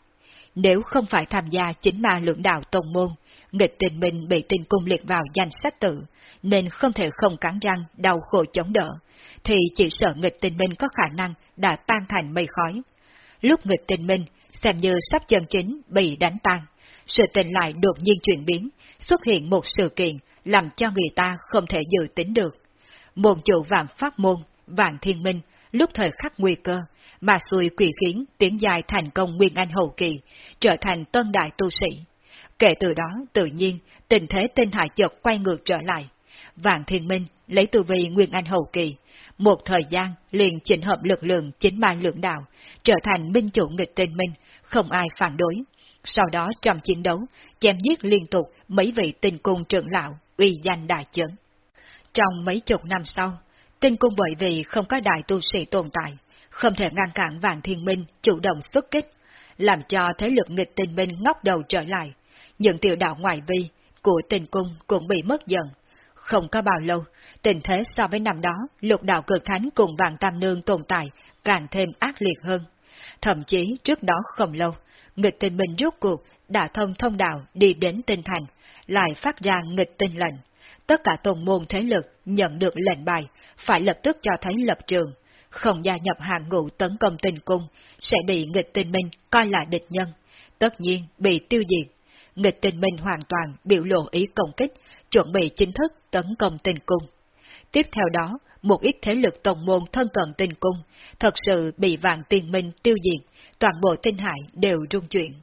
Nếu không phải tham gia chính ma lượng đạo tông môn, nghịch tình minh bị tinh cung liệt vào danh sách tự, nên không thể không cắn răng đau khổ chống đỡ, thì chỉ sợ nghịch tình minh có khả năng đã tan thành mây khói. Lúc nghịch tình minh, xem như sắp chân chính bị đánh tan, sự tình lại đột nhiên chuyển biến, xuất hiện một sự kiện làm cho người ta không thể dự tính được. Môn chủ vạn pháp môn, vạn thiên minh, lúc thời khắc nguy cơ, mà xuôi quỷ khiến tiến dài thành công Nguyên Anh hậu kỳ, trở thành tân đại tu sĩ. Kể từ đó, tự nhiên, tình thế tinh hải chợt quay ngược trở lại. Vạn Thiên Minh lấy tu vi Nguyên Anh hậu kỳ, một thời gian liền chỉnh hợp lực lượng chính ma lượng đạo, trở thành minh chủ nghịch tinh minh, không ai phản đối. sau đó trong chiến đấu, chém giết liên tục mấy vị tinh cung trưởng lão, uy danh đại chấn. Trong mấy chục năm sau, tinh cung bởi vì không có đại tu sĩ tồn tại, không thể ngăn cản vạn thiên minh chủ động xuất kích, làm cho thế lực nghịch tinh minh ngóc đầu trở lại. Những tiểu đạo ngoại vi của tinh cung cũng bị mất dần. Không có bao lâu, tình thế so với năm đó, lục đạo cực thánh cùng vạn tam nương tồn tại càng thêm ác liệt hơn. Thậm chí trước đó không lâu, nghịch tinh minh rút cuộc đã thông thông đạo đi đến tinh thành, lại phát ra nghịch tinh lệnh. Tất cả tôn môn thế lực nhận được lệnh bài, phải lập tức cho thấy lập trường, không gia nhập hàng ngũ tấn công tình cung, sẽ bị nghịch tình minh coi là địch nhân, tất nhiên bị tiêu diệt. Nghịch tình minh hoàn toàn biểu lộ ý công kích, chuẩn bị chính thức tấn công tình cung. Tiếp theo đó, một ít thế lực tổng môn thân cận tình cung, thật sự bị vạn tiền minh tiêu diệt, toàn bộ tinh hải đều rung chuyển.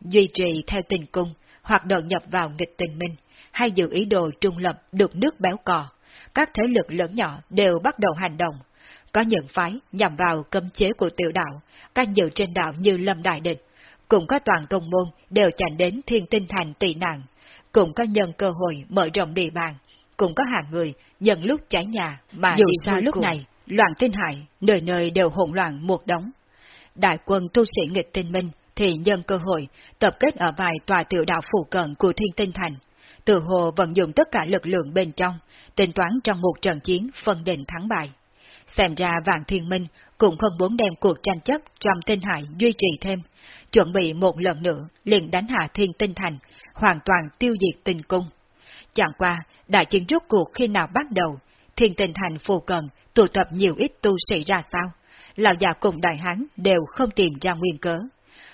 Duy trì theo tình cung, hoạt động nhập vào nghịch tình minh, hay giữ ý đồ trung lập được nước béo cò, các thế lực lớn nhỏ đều bắt đầu hành động. Có những phái nhằm vào cấm chế của tiểu đạo, canh giữ trên đạo như lâm đại địch, cũng có toàn tôn môn đều chạy đến thiên tinh thành tị nạn, cũng có nhân cơ hội mở rộng địa bàn, cũng có hàng người nhận lúc cháy nhà mà dù sao lúc cùng. này, loạn tinh hải, nơi nơi đều hỗn loạn một đống. Đại quân tu sĩ nghịch tinh minh thì nhân cơ hội tập kết ở vài tòa tiểu đạo phụ cận của thiên tinh thành, từ hồ vận dụng tất cả lực lượng bên trong, tính toán trong một trận chiến phân định thắng bại. Xem ra Vạn Thiên Minh cũng không muốn đem cuộc tranh chấp trong tinh hải duy trì thêm, chuẩn bị một lần nữa liền đánh hạ thiên tinh thành, hoàn toàn tiêu diệt tinh cung. Chẳng qua, đại chiến rút cuộc khi nào bắt đầu, thiên tinh thành phù cần tụ tập nhiều ít tu sĩ ra sao, lão già cùng đại hán đều không tìm ra nguyên cớ.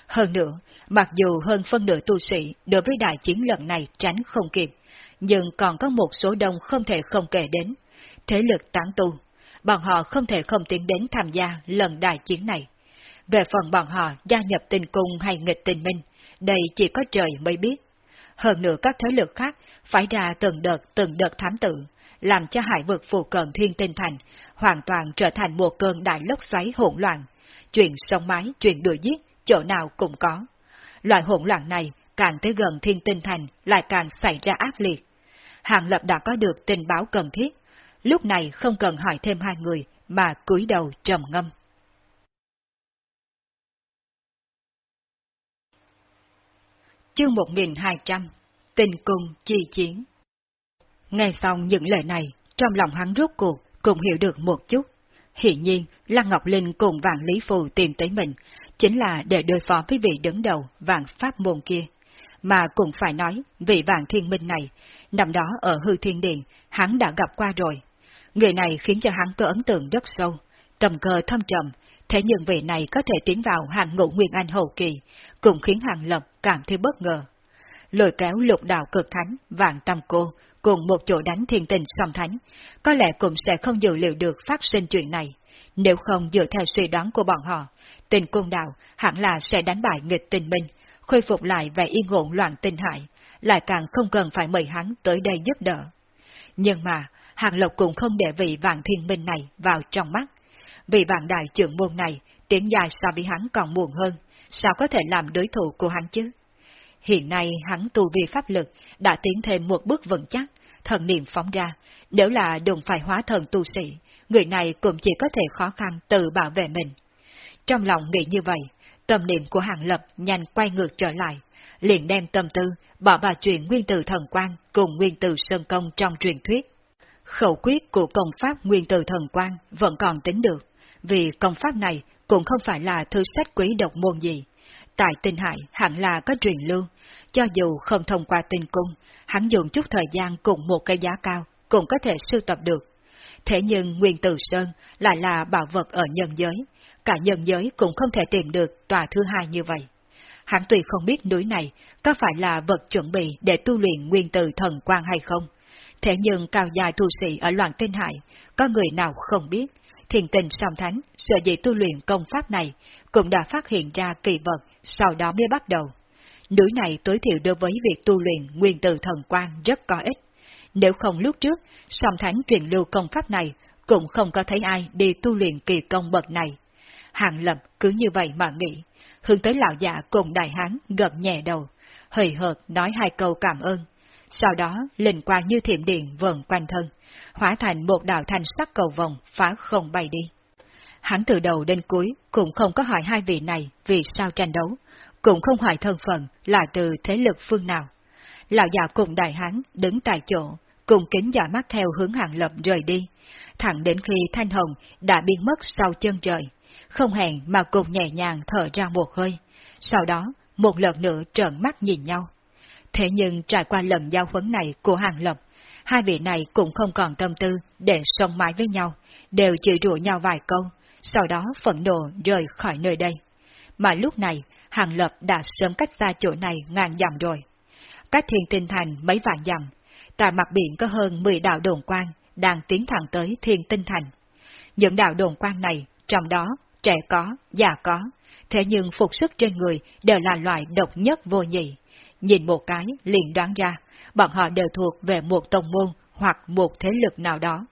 Hơn nữa, mặc dù hơn phân nửa tu sĩ đối với đại chiến lần này tránh không kịp, nhưng còn có một số đông không thể không kể đến. Thế lực tán tu, bọn họ không thể không tiến đến tham gia lần đại chiến này. Về phần bọn họ gia nhập tình cung hay nghịch tình minh, đây chỉ có trời mới biết. Hơn nữa các thế lực khác phải ra từng đợt từng đợt thám tử, làm cho hải vực phù cận thiên tinh thành hoàn toàn trở thành một cơn đại lốc xoáy hỗn loạn. Chuyện sông mái, chuyện đuổi giết, chỗ nào cũng có. Loại hỗn loạn này càng tới gần thiên tinh thành lại càng xảy ra ác liệt. Hàng Lập đã có được tình báo cần thiết, lúc này không cần hỏi thêm hai người mà cúi đầu trầm ngâm. Chương 1200 Tình cung chi chiến Nghe xong những lời này, trong lòng hắn rốt cuộc cũng hiểu được một chút. Hiện nhiên, Lăng Ngọc Linh cùng Vạn Lý Phù tìm tới mình, chính là để đối phó với vị đứng đầu vạn pháp môn kia. Mà cũng phải nói, vị vạn thiên minh này, nằm đó ở hư thiên điện, hắn đã gặp qua rồi. Người này khiến cho hắn có ấn tượng rất sâu, tầm cơ thâm trầm, thế nhưng vị này có thể tiến vào hàng ngũ Nguyên Anh hậu kỳ, cũng khiến hàng lập cảm thấy bất ngờ. Lôi kéo lục đạo cực thánh, vạn tâm cô, cùng một chỗ đánh thiên tình song thánh, có lẽ cũng sẽ không dự liệu được phát sinh chuyện này. Nếu không dựa theo suy đoán của bọn họ, tình cung đạo hẳn là sẽ đánh bại nghịch tình minh, khôi phục lại vẻ yên ổn loạn tình hại, lại càng không cần phải mời hắn tới đây giúp đỡ. Nhưng mà, Hàng Lộc cũng không để vị vạn thiên minh này vào trong mắt. Vị vạn đại trưởng môn này, tiến dài so với hắn còn muộn hơn, sao có thể làm đối thủ của hắn chứ? Hiện nay hắn tu vi pháp lực đã tiến thêm một bước vững chắc, thần niệm phóng ra, nếu là đừng phải hóa thần tu sĩ, người này cũng chỉ có thể khó khăn tự bảo vệ mình. Trong lòng nghĩ như vậy, tâm niệm của Hàng Lập nhanh quay ngược trở lại, liền đem tâm tư bỏ vào chuyện nguyên tử thần quan cùng nguyên tử sơn công trong truyền thuyết. Khẩu quyết của công pháp nguyên tử thần quan vẫn còn tính được, vì công pháp này cũng không phải là thư sách quý độc môn gì. Tại tinh hải hẳn là có truyền lưu, cho dù không thông qua tinh cung, hắn dùng chút thời gian cùng một cái giá cao, cũng có thể sưu tập được. Thế nhưng Nguyên Tử Sơn lại là bảo vật ở nhân giới, cả nhân giới cũng không thể tìm được tòa thứ hai như vậy. Hắn tuy không biết núi này có phải là vật chuẩn bị để tu luyện nguyên tử thần quang hay không, thế nhưng cao dài tu sĩ ở loạn tinh hải, có người nào không biết, thiền tình song thánh, sợ gì tu luyện công pháp này, cũng đã phát hiện ra kỳ vật, sau đó mới bắt đầu. Núi này tối thiểu đối với việc tu luyện nguyên tử thần quang rất có ích. Nếu không lúc trước, song thánh truyền lưu công pháp này, cũng không có thấy ai đi tu luyện kỳ công bậc này. Hàng lập cứ như vậy mà nghĩ, hướng tới lão giả cùng đại hán gật nhẹ đầu, hời hợt nói hai câu cảm ơn. Sau đó, linh qua như thiểm điện vờn quanh thân, hóa thành một đạo thanh sắc cầu vòng phá không bay đi. Hắn từ đầu đến cuối cũng không có hỏi hai vị này vì sao tranh đấu, cũng không hỏi thân phận là từ thế lực phương nào. Lão già cùng đại hán đứng tại chỗ, cùng kính dõi mắt theo hướng hàng lập rời đi, thẳng đến khi thanh hồng đã biến mất sau chân trời, không hẹn mà cùng nhẹ nhàng thở ra một hơi, sau đó một lần nữa trợn mắt nhìn nhau. Thế nhưng trải qua lần giao huấn này của hàng lập, hai vị này cũng không còn tâm tư để sống mãi với nhau, đều chửi rủa nhau vài câu, sau đó phẫn nộ rời khỏi nơi đây. Mà lúc này, Hàng Lập đã sớm cách xa chỗ này ngàn dặm rồi. Cách thiên tinh thành mấy vạn dặm, tại mặt biển có hơn 10 đạo đồn quan đang tiến thẳng tới thiên tinh thành. Những đạo đồn quan này, trong đó trẻ có, già có, thế nhưng phục sức trên người đều là loại độc nhất vô nhị. Nhìn một cái liền đoán ra, bọn họ đều thuộc về một tông môn hoặc một thế lực nào đó.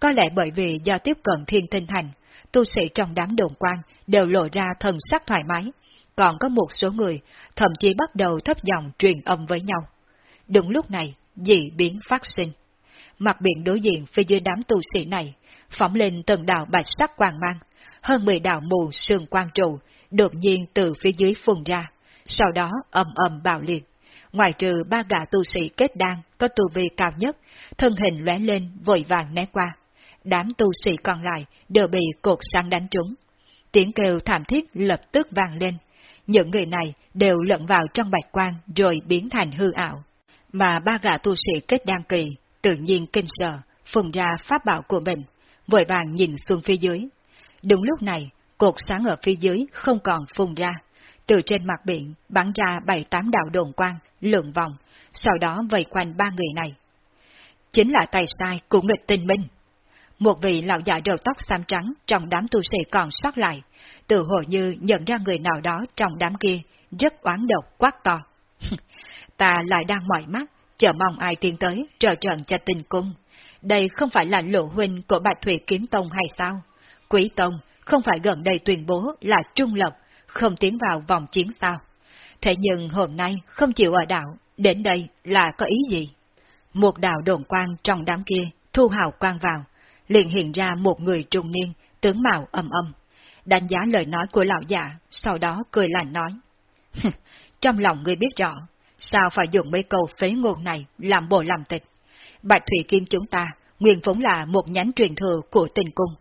Có lẽ bởi vì do tiếp cận thiên tinh thành, tu sĩ trong đám đồn quan đều lộ ra thần sắc thoải mái, còn có một số người thậm chí bắt đầu thấp giọng truyền âm với nhau. Đúng lúc này, dị biến phát sinh. Mặt biển đối diện phía dưới đám tu sĩ này, phóng lên từng đạo bạch sắc quang mang, hơn 10 đạo mù sương quang trụ, đột nhiên từ phía dưới phun ra, sau đó ầm ầm bạo liệt. Ngoài trừ ba gã tu sĩ kết đan có tu vi cao nhất, thân hình lóe lên vội vàng né qua. Đám tu sĩ còn lại đều bị cột sáng đánh trúng. Tiếng kêu thảm thiết lập tức vang lên. Những người này đều lẫn vào trong bạch quang rồi biến thành hư ảo. Mà ba gã tu sĩ kết đan kỳ tự nhiên kinh sợ, phùng ra pháp bảo của mình, vội vàng nhìn xuống phía dưới. Đúng lúc này, cột sáng ở phía dưới không còn phùng ra, từ trên mặt biển bắn ra bảy tám đạo đồn quang, lượng vòng, sau đó vây quanh ba người này. Chính là tay sai của nghịch tinh minh. Một vị lão già đầu tóc xám trắng trong đám tu sĩ còn sót lại, tự hồ như nhận ra người nào đó trong đám kia, rất oán độc quát to. Ta lại đang mỏi mắt, chờ mong ai tiến tới trợ trận cho tình cung. Đây không phải là lộ huynh của Bạch Thủy Kiếm Tông hay sao? Quý Tông không phải gần đây tuyên bố là trung lập, không tiến vào vòng chiến sao? Thế nhưng hôm nay không chịu ở đảo, đến đây là có ý gì? Một đạo đồn quang trong đám kia thu hào quang vào, liền hiện ra một người trung niên, tướng mạo âm âm. Đánh giá lời nói của lão già, sau đó cười lạnh nói. Trong lòng người biết rõ, sao phải dùng mấy câu phế ngôn này làm bộ làm tịch. Bạch Thủy Kim chúng ta, nguyên vốn là một nhánh truyền thừa của tình cung.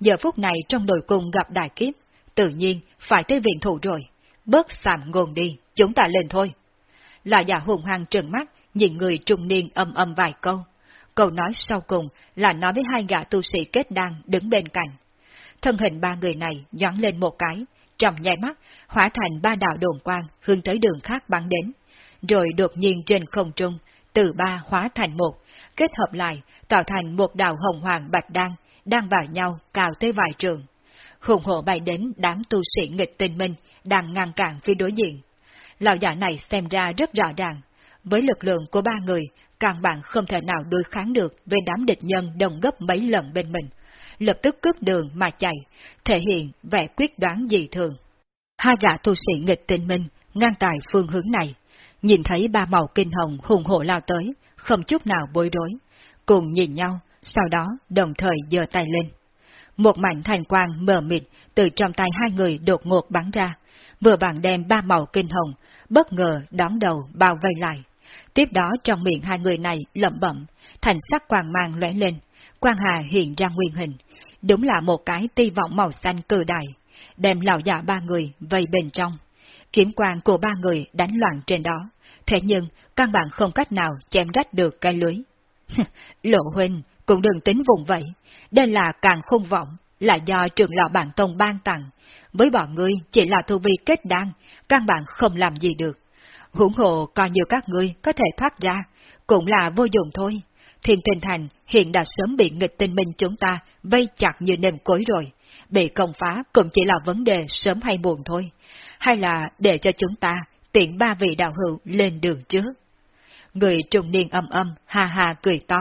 Giờ phút này trong đội cung gặp đại kiếp, tự nhiên phải tới viện thủ rồi. Bớt xàm ngôn đi, chúng ta lên thôi. Là già hùng hăng trừng mắt, nhìn người trung niên âm âm vài câu. Câu nói sau cùng là nói với hai gã tu sĩ kết đan đứng bên cạnh. Thân hình ba người này nhón lên một cái, trong nhai mắt, hóa thành ba đạo đồn quang hướng tới đường khác bắn đến. Rồi đột nhiên trên không trung, từ ba hóa thành một, kết hợp lại, tạo thành một đạo hồng hoàng bạch đan, đang vào nhau cào tới vài trường. Hùng hộ bay đến đám tu sĩ nghịch tinh minh, đang ngăn cản phía đối diện. Lão giả này xem ra rất rõ ràng, với lực lượng của ba người, càng bạn không thể nào đối kháng được với đám địch nhân đồng gấp mấy lần bên mình, lập tức cướp đường mà chạy, thể hiện vẻ quyết đoán dị thường. Hai gã tu sĩ nghịch tinh minh ngang tại phương hướng này, nhìn thấy ba màu kinh hồng hùng hổ lao tới, không chút nào bối rối, cùng nhìn nhau, sau đó đồng thời giơ tay lên. Một mảnh thành quang mờ mịt từ trong tay hai người đột ngột bắn ra, vừa bạn đem ba màu kinh hồng, bất ngờ đón đầu bao vây lại. Tiếp đó trong miệng hai người này lẩm bẩm, thành sắc quang mang lóe lên, quang hà hiện ra nguyên hình, đúng là một cái ti vọng màu xanh cử đại, đem lão già ba người vây bên trong. Kiếm quang của ba người đánh loạn trên đó, thế nhưng căn bản không cách nào chém rách được cái lưới. Lộ huynh cũng đừng tính vùng vậy, đây là càng khôn vọng, là do trường lão bản tông ban tặng, với bọn ngươi chỉ là thu vi kết đan, căn bản không làm gì được. Hủng hộ coi như các ngươi có thể thoát ra, cũng là vô dụng thôi. Thiên tinh thành hiện đã sớm bị nghịch tinh minh chúng ta vây chặt như nêm cối rồi. Bị công phá cũng chỉ là vấn đề sớm hay muộn thôi. Hay là để cho chúng ta tiện ba vị đạo hữu lên đường trước. Người trùng niên âm âm, ha ha cười to,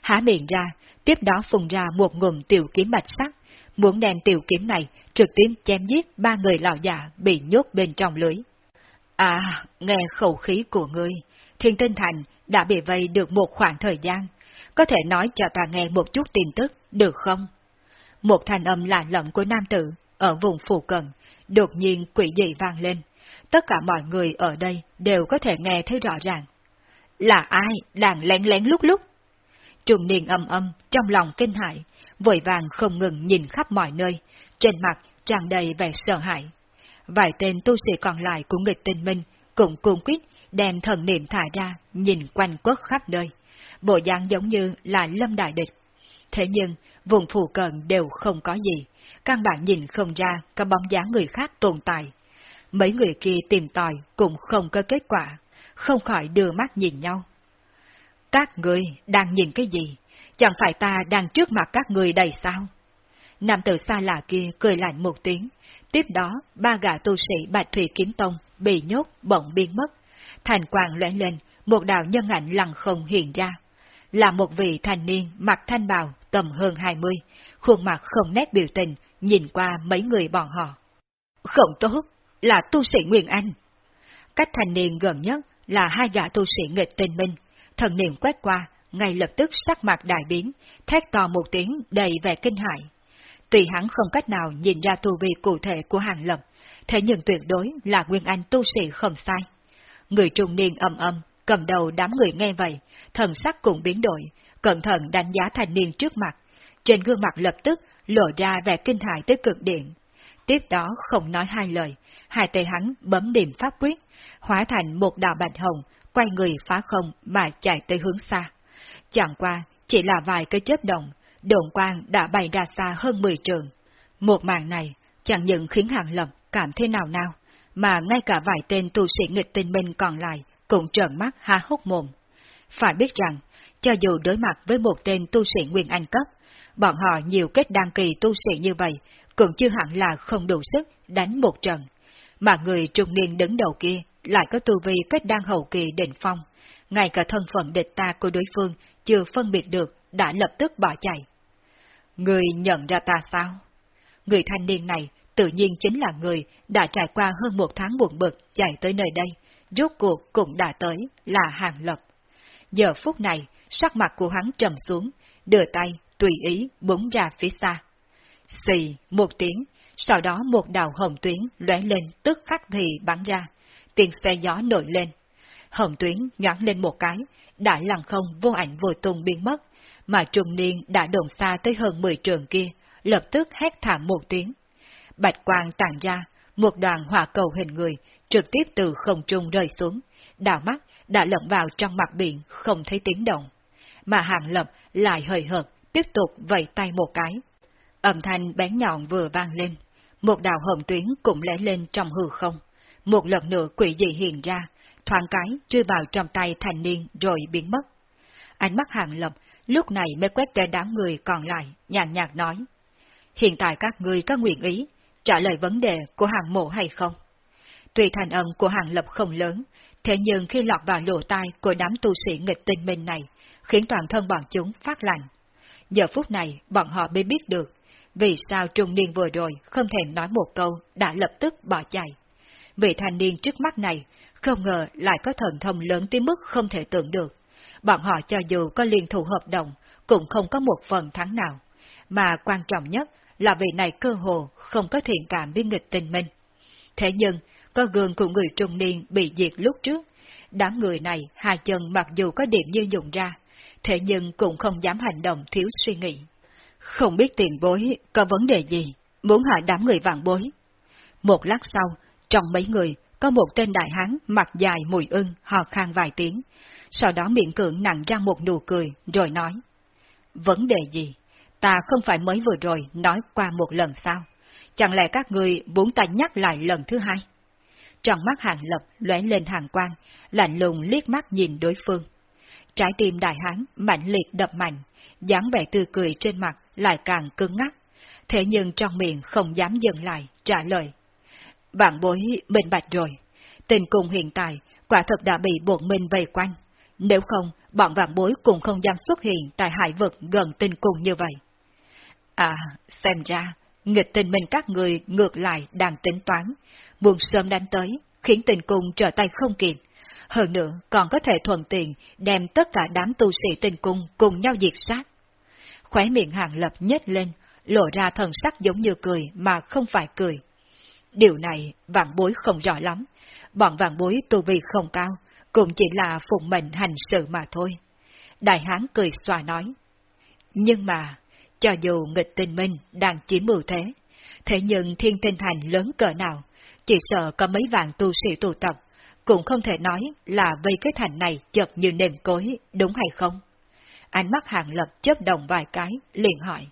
há miệng ra, tiếp đó phun ra một ngụm tiểu kiếm bạch sắc, muốn đem tiểu kiếm này trực tiếp chém giết ba người lão già bị nhốt bên trong lưới. À, nghe khẩu khí của ngươi, thiên tinh thành đã bị vây được một khoảng thời gian, có thể nói cho ta nghe một chút tin tức, được không? Một thanh âm lạ lẫm của nam tử, ở vùng phù cận, đột nhiên quỷ dị vang lên. Tất cả mọi người ở đây đều có thể nghe thấy rõ ràng. Là ai đang lén lén lúc lúc? Trùng niên âm âm, trong lòng kinh hại, vội vàng không ngừng nhìn khắp mọi nơi, trên mặt tràn đầy vẻ sợ hãi. Vài tên tu sĩ còn lại của nghịch tinh minh cũng cuồng quyết đem thần niệm thải ra, nhìn quanh quất khắp nơi. Bộ dạng giống như là lâm đại địch. Thế nhưng, vùng phù cận đều không có gì, căn bản nhìn không ra có bóng dáng người khác tồn tại. Mấy người kia tìm tòi cũng không có kết quả, không khỏi đưa mắt nhìn nhau. Các người đang nhìn cái gì? Chẳng phải ta đang trước mặt các người đầy sao? Nam tử xa lạ kia cười lạnh một tiếng, tiếp đó ba gã tu sĩ Bạch Thủy Kiếm Tông bị nhốt bỗng biến mất. Thành quang lóe lên, một đạo nhân ảnh lặng không hiện ra. Là một vị thanh niên mặc thanh bào tầm hơn hai mươi, khuôn mặt không nét biểu tình, nhìn qua mấy người bọn họ. Không tốt, là tu sĩ Nguyên Anh. Cách thành niên gần nhất là hai gã tu sĩ nghịch tinh minh, thần niệm quét qua, ngay lập tức sắc mặt đại biến, thét to một tiếng đầy vẻ kinh hại. Tuy hắn không cách nào nhìn ra tu vi cụ thể của hàng lập, thế nhưng tuyệt đối là Nguyên Anh tu sĩ không sai. Người trung niên âm âm, cầm đầu đám người nghe vậy, thần sắc cũng biến đổi, cẩn thận đánh giá thành niên trước mặt. Trên gương mặt lập tức lộ ra vẻ kinh hại tới cực điểm. Tiếp đó không nói hai lời, hai tay hắn bấm điểm pháp quyết, hóa thành một đạo bạch hồng, quay người phá không mà chạy tới hướng xa. Chẳng qua, chỉ là vài cái chớp động, đồn quang đã bay ra xa hơn 10 trường. Một màn này chẳng những khiến Hàng Lập cảm thế nào nào, mà ngay cả vài tên tu sĩ nghịch tinh minh còn lại cũng trợn mắt há hốc mồm. Phải biết rằng, cho dù đối mặt với một tên tu sĩ Nguyên Anh cấp, bọn họ nhiều kết đăng kỳ tu sĩ như vậy, cũng chưa hẳn là không đủ sức đánh một trận. Mà người trung niên đứng đầu kia lại có tu vi kết đang hậu kỳ đỉnh phong, ngay cả thân phận địch ta của đối phương chưa phân biệt được đã lập tức bỏ chạy. Người nhận ra ta sao? Người thanh niên này tự nhiên chính là người đã trải qua hơn một tháng buồn bực chạy tới nơi đây, rốt cuộc cũng đã tới là Hàng Lập. Giờ phút này, sắc mặt của hắn trầm xuống, đưa tay, tùy ý búng ra phía xa. Xì, một tiếng, sau đó một đạo hồng tuyến lóe lên tức khắc thì bắn ra, tiền xe gió nổi lên. Hồng tuyến nhoáng lên một cái, đã lăng không vô ảnh vô tung biến mất, mà trùng niên đã đồn xa tới hơn 10 trường kia, lập tức hét thảm một tiếng. Bạch quang tàn ra, một đoàn hỏa cầu hình người trực tiếp từ không trung rơi xuống, đảo mắt đã lẫn vào trong mặt biển không thấy tiếng động. Mà hàng lập lại hơi hợt, tiếp tục vẫy tay một cái. Âm thanh bén nhọn vừa vang lên, một đạo hồng tuyến cũng lẽ lên trong hư không. Một lần nữa quỷ dị hiện ra, thoáng cái chui vào trong tay thành niên rồi biến mất. Ánh mắt hàng lập lúc này mới quét tới đám người còn lại, nhàn nhạt nói. Hiện tại các người có nguyện ý trả lời vấn đề của hàng mộ hay không? Tuy thành âm của hàng lập không lớn, thế nhưng khi lọt vào lỗ tai của đám tu sĩ nghịch tinh minh này, khiến toàn thân bọn chúng phát lạnh. Giờ phút này, bọn họ mới biết được, vì sao trung niên vừa rồi không thèm nói một câu đã lập tức bỏ chạy. Vị thanh niên trước mắt này, không ngờ lại có thần thông lớn tới mức không thể tưởng được. Bọn họ cho dù có liên thủ hợp đồng, cũng không có một phần thắng nào. Mà quan trọng nhất là vị này cơ hồ không có thiện cảm với nghịch tình minh. Thế nhưng, có gương của người trung niên bị diệt lúc trước. Đám người này hai chân mặc dù có điểm như dùng ra, thế nhưng cũng không dám hành động thiếu suy nghĩ. Không biết tiền bối có vấn đề gì, muốn hỏi đám người vạn bối. Một lát sau, trong mấy người, có một tên đại hán mặt dài mùi ưng hò khan vài tiếng, sau đó miệng cưỡng nặng ra một nụ cười, rồi nói. Vấn đề gì? Ta không phải mới vừa rồi nói qua một lần sao? Chẳng lẽ các người muốn ta nhắc lại lần thứ hai? Trong mắt hàng lập lóe lên hàng quang, lạnh lùng liếc mắt nhìn đối phương. Trái tim đại hán mạnh liệt đập mạnh, dáng vẻ tươi cười trên mặt lại càng cứng ngắc. Thế nhưng trong miệng không dám dừng lại, trả lời. Vạn bối minh bạch rồi. Tình cùng hiện tại quả thật đã bị buộc minh vây quanh. Nếu không, bọn vạn bối cũng không dám xuất hiện tại hải vực gần tinh cùng như vậy. À, xem ra, nghịch tình mình các người ngược lại đang tính toán, muốn sớm đánh tới, khiến tình cung trở tay không kịp. Hơn nữa còn có thể thuận tiện đem tất cả đám tu sĩ tình cung cùng nhau diệt sát. Khóe miệng hàng lập nhếch lên, lộ ra thần sắc giống như cười mà không phải cười. Điều này vạn bối không rõ lắm, bọn vạn bối tu vi không cao, cũng chỉ là phụng mệnh hành sự mà thôi. Đại hán cười xòa nói. Nhưng mà, cho dù nghịch tình minh đang chiếm ưu thế, thế nhưng thiên tinh thành lớn cỡ nào, chỉ sợ có mấy vạn tu sĩ tụ tập, cũng không thể nói là vây cái thành này chật như nền cối, đúng hay không? Ánh mắt hàng lập chớp đồng vài cái, liền hỏi.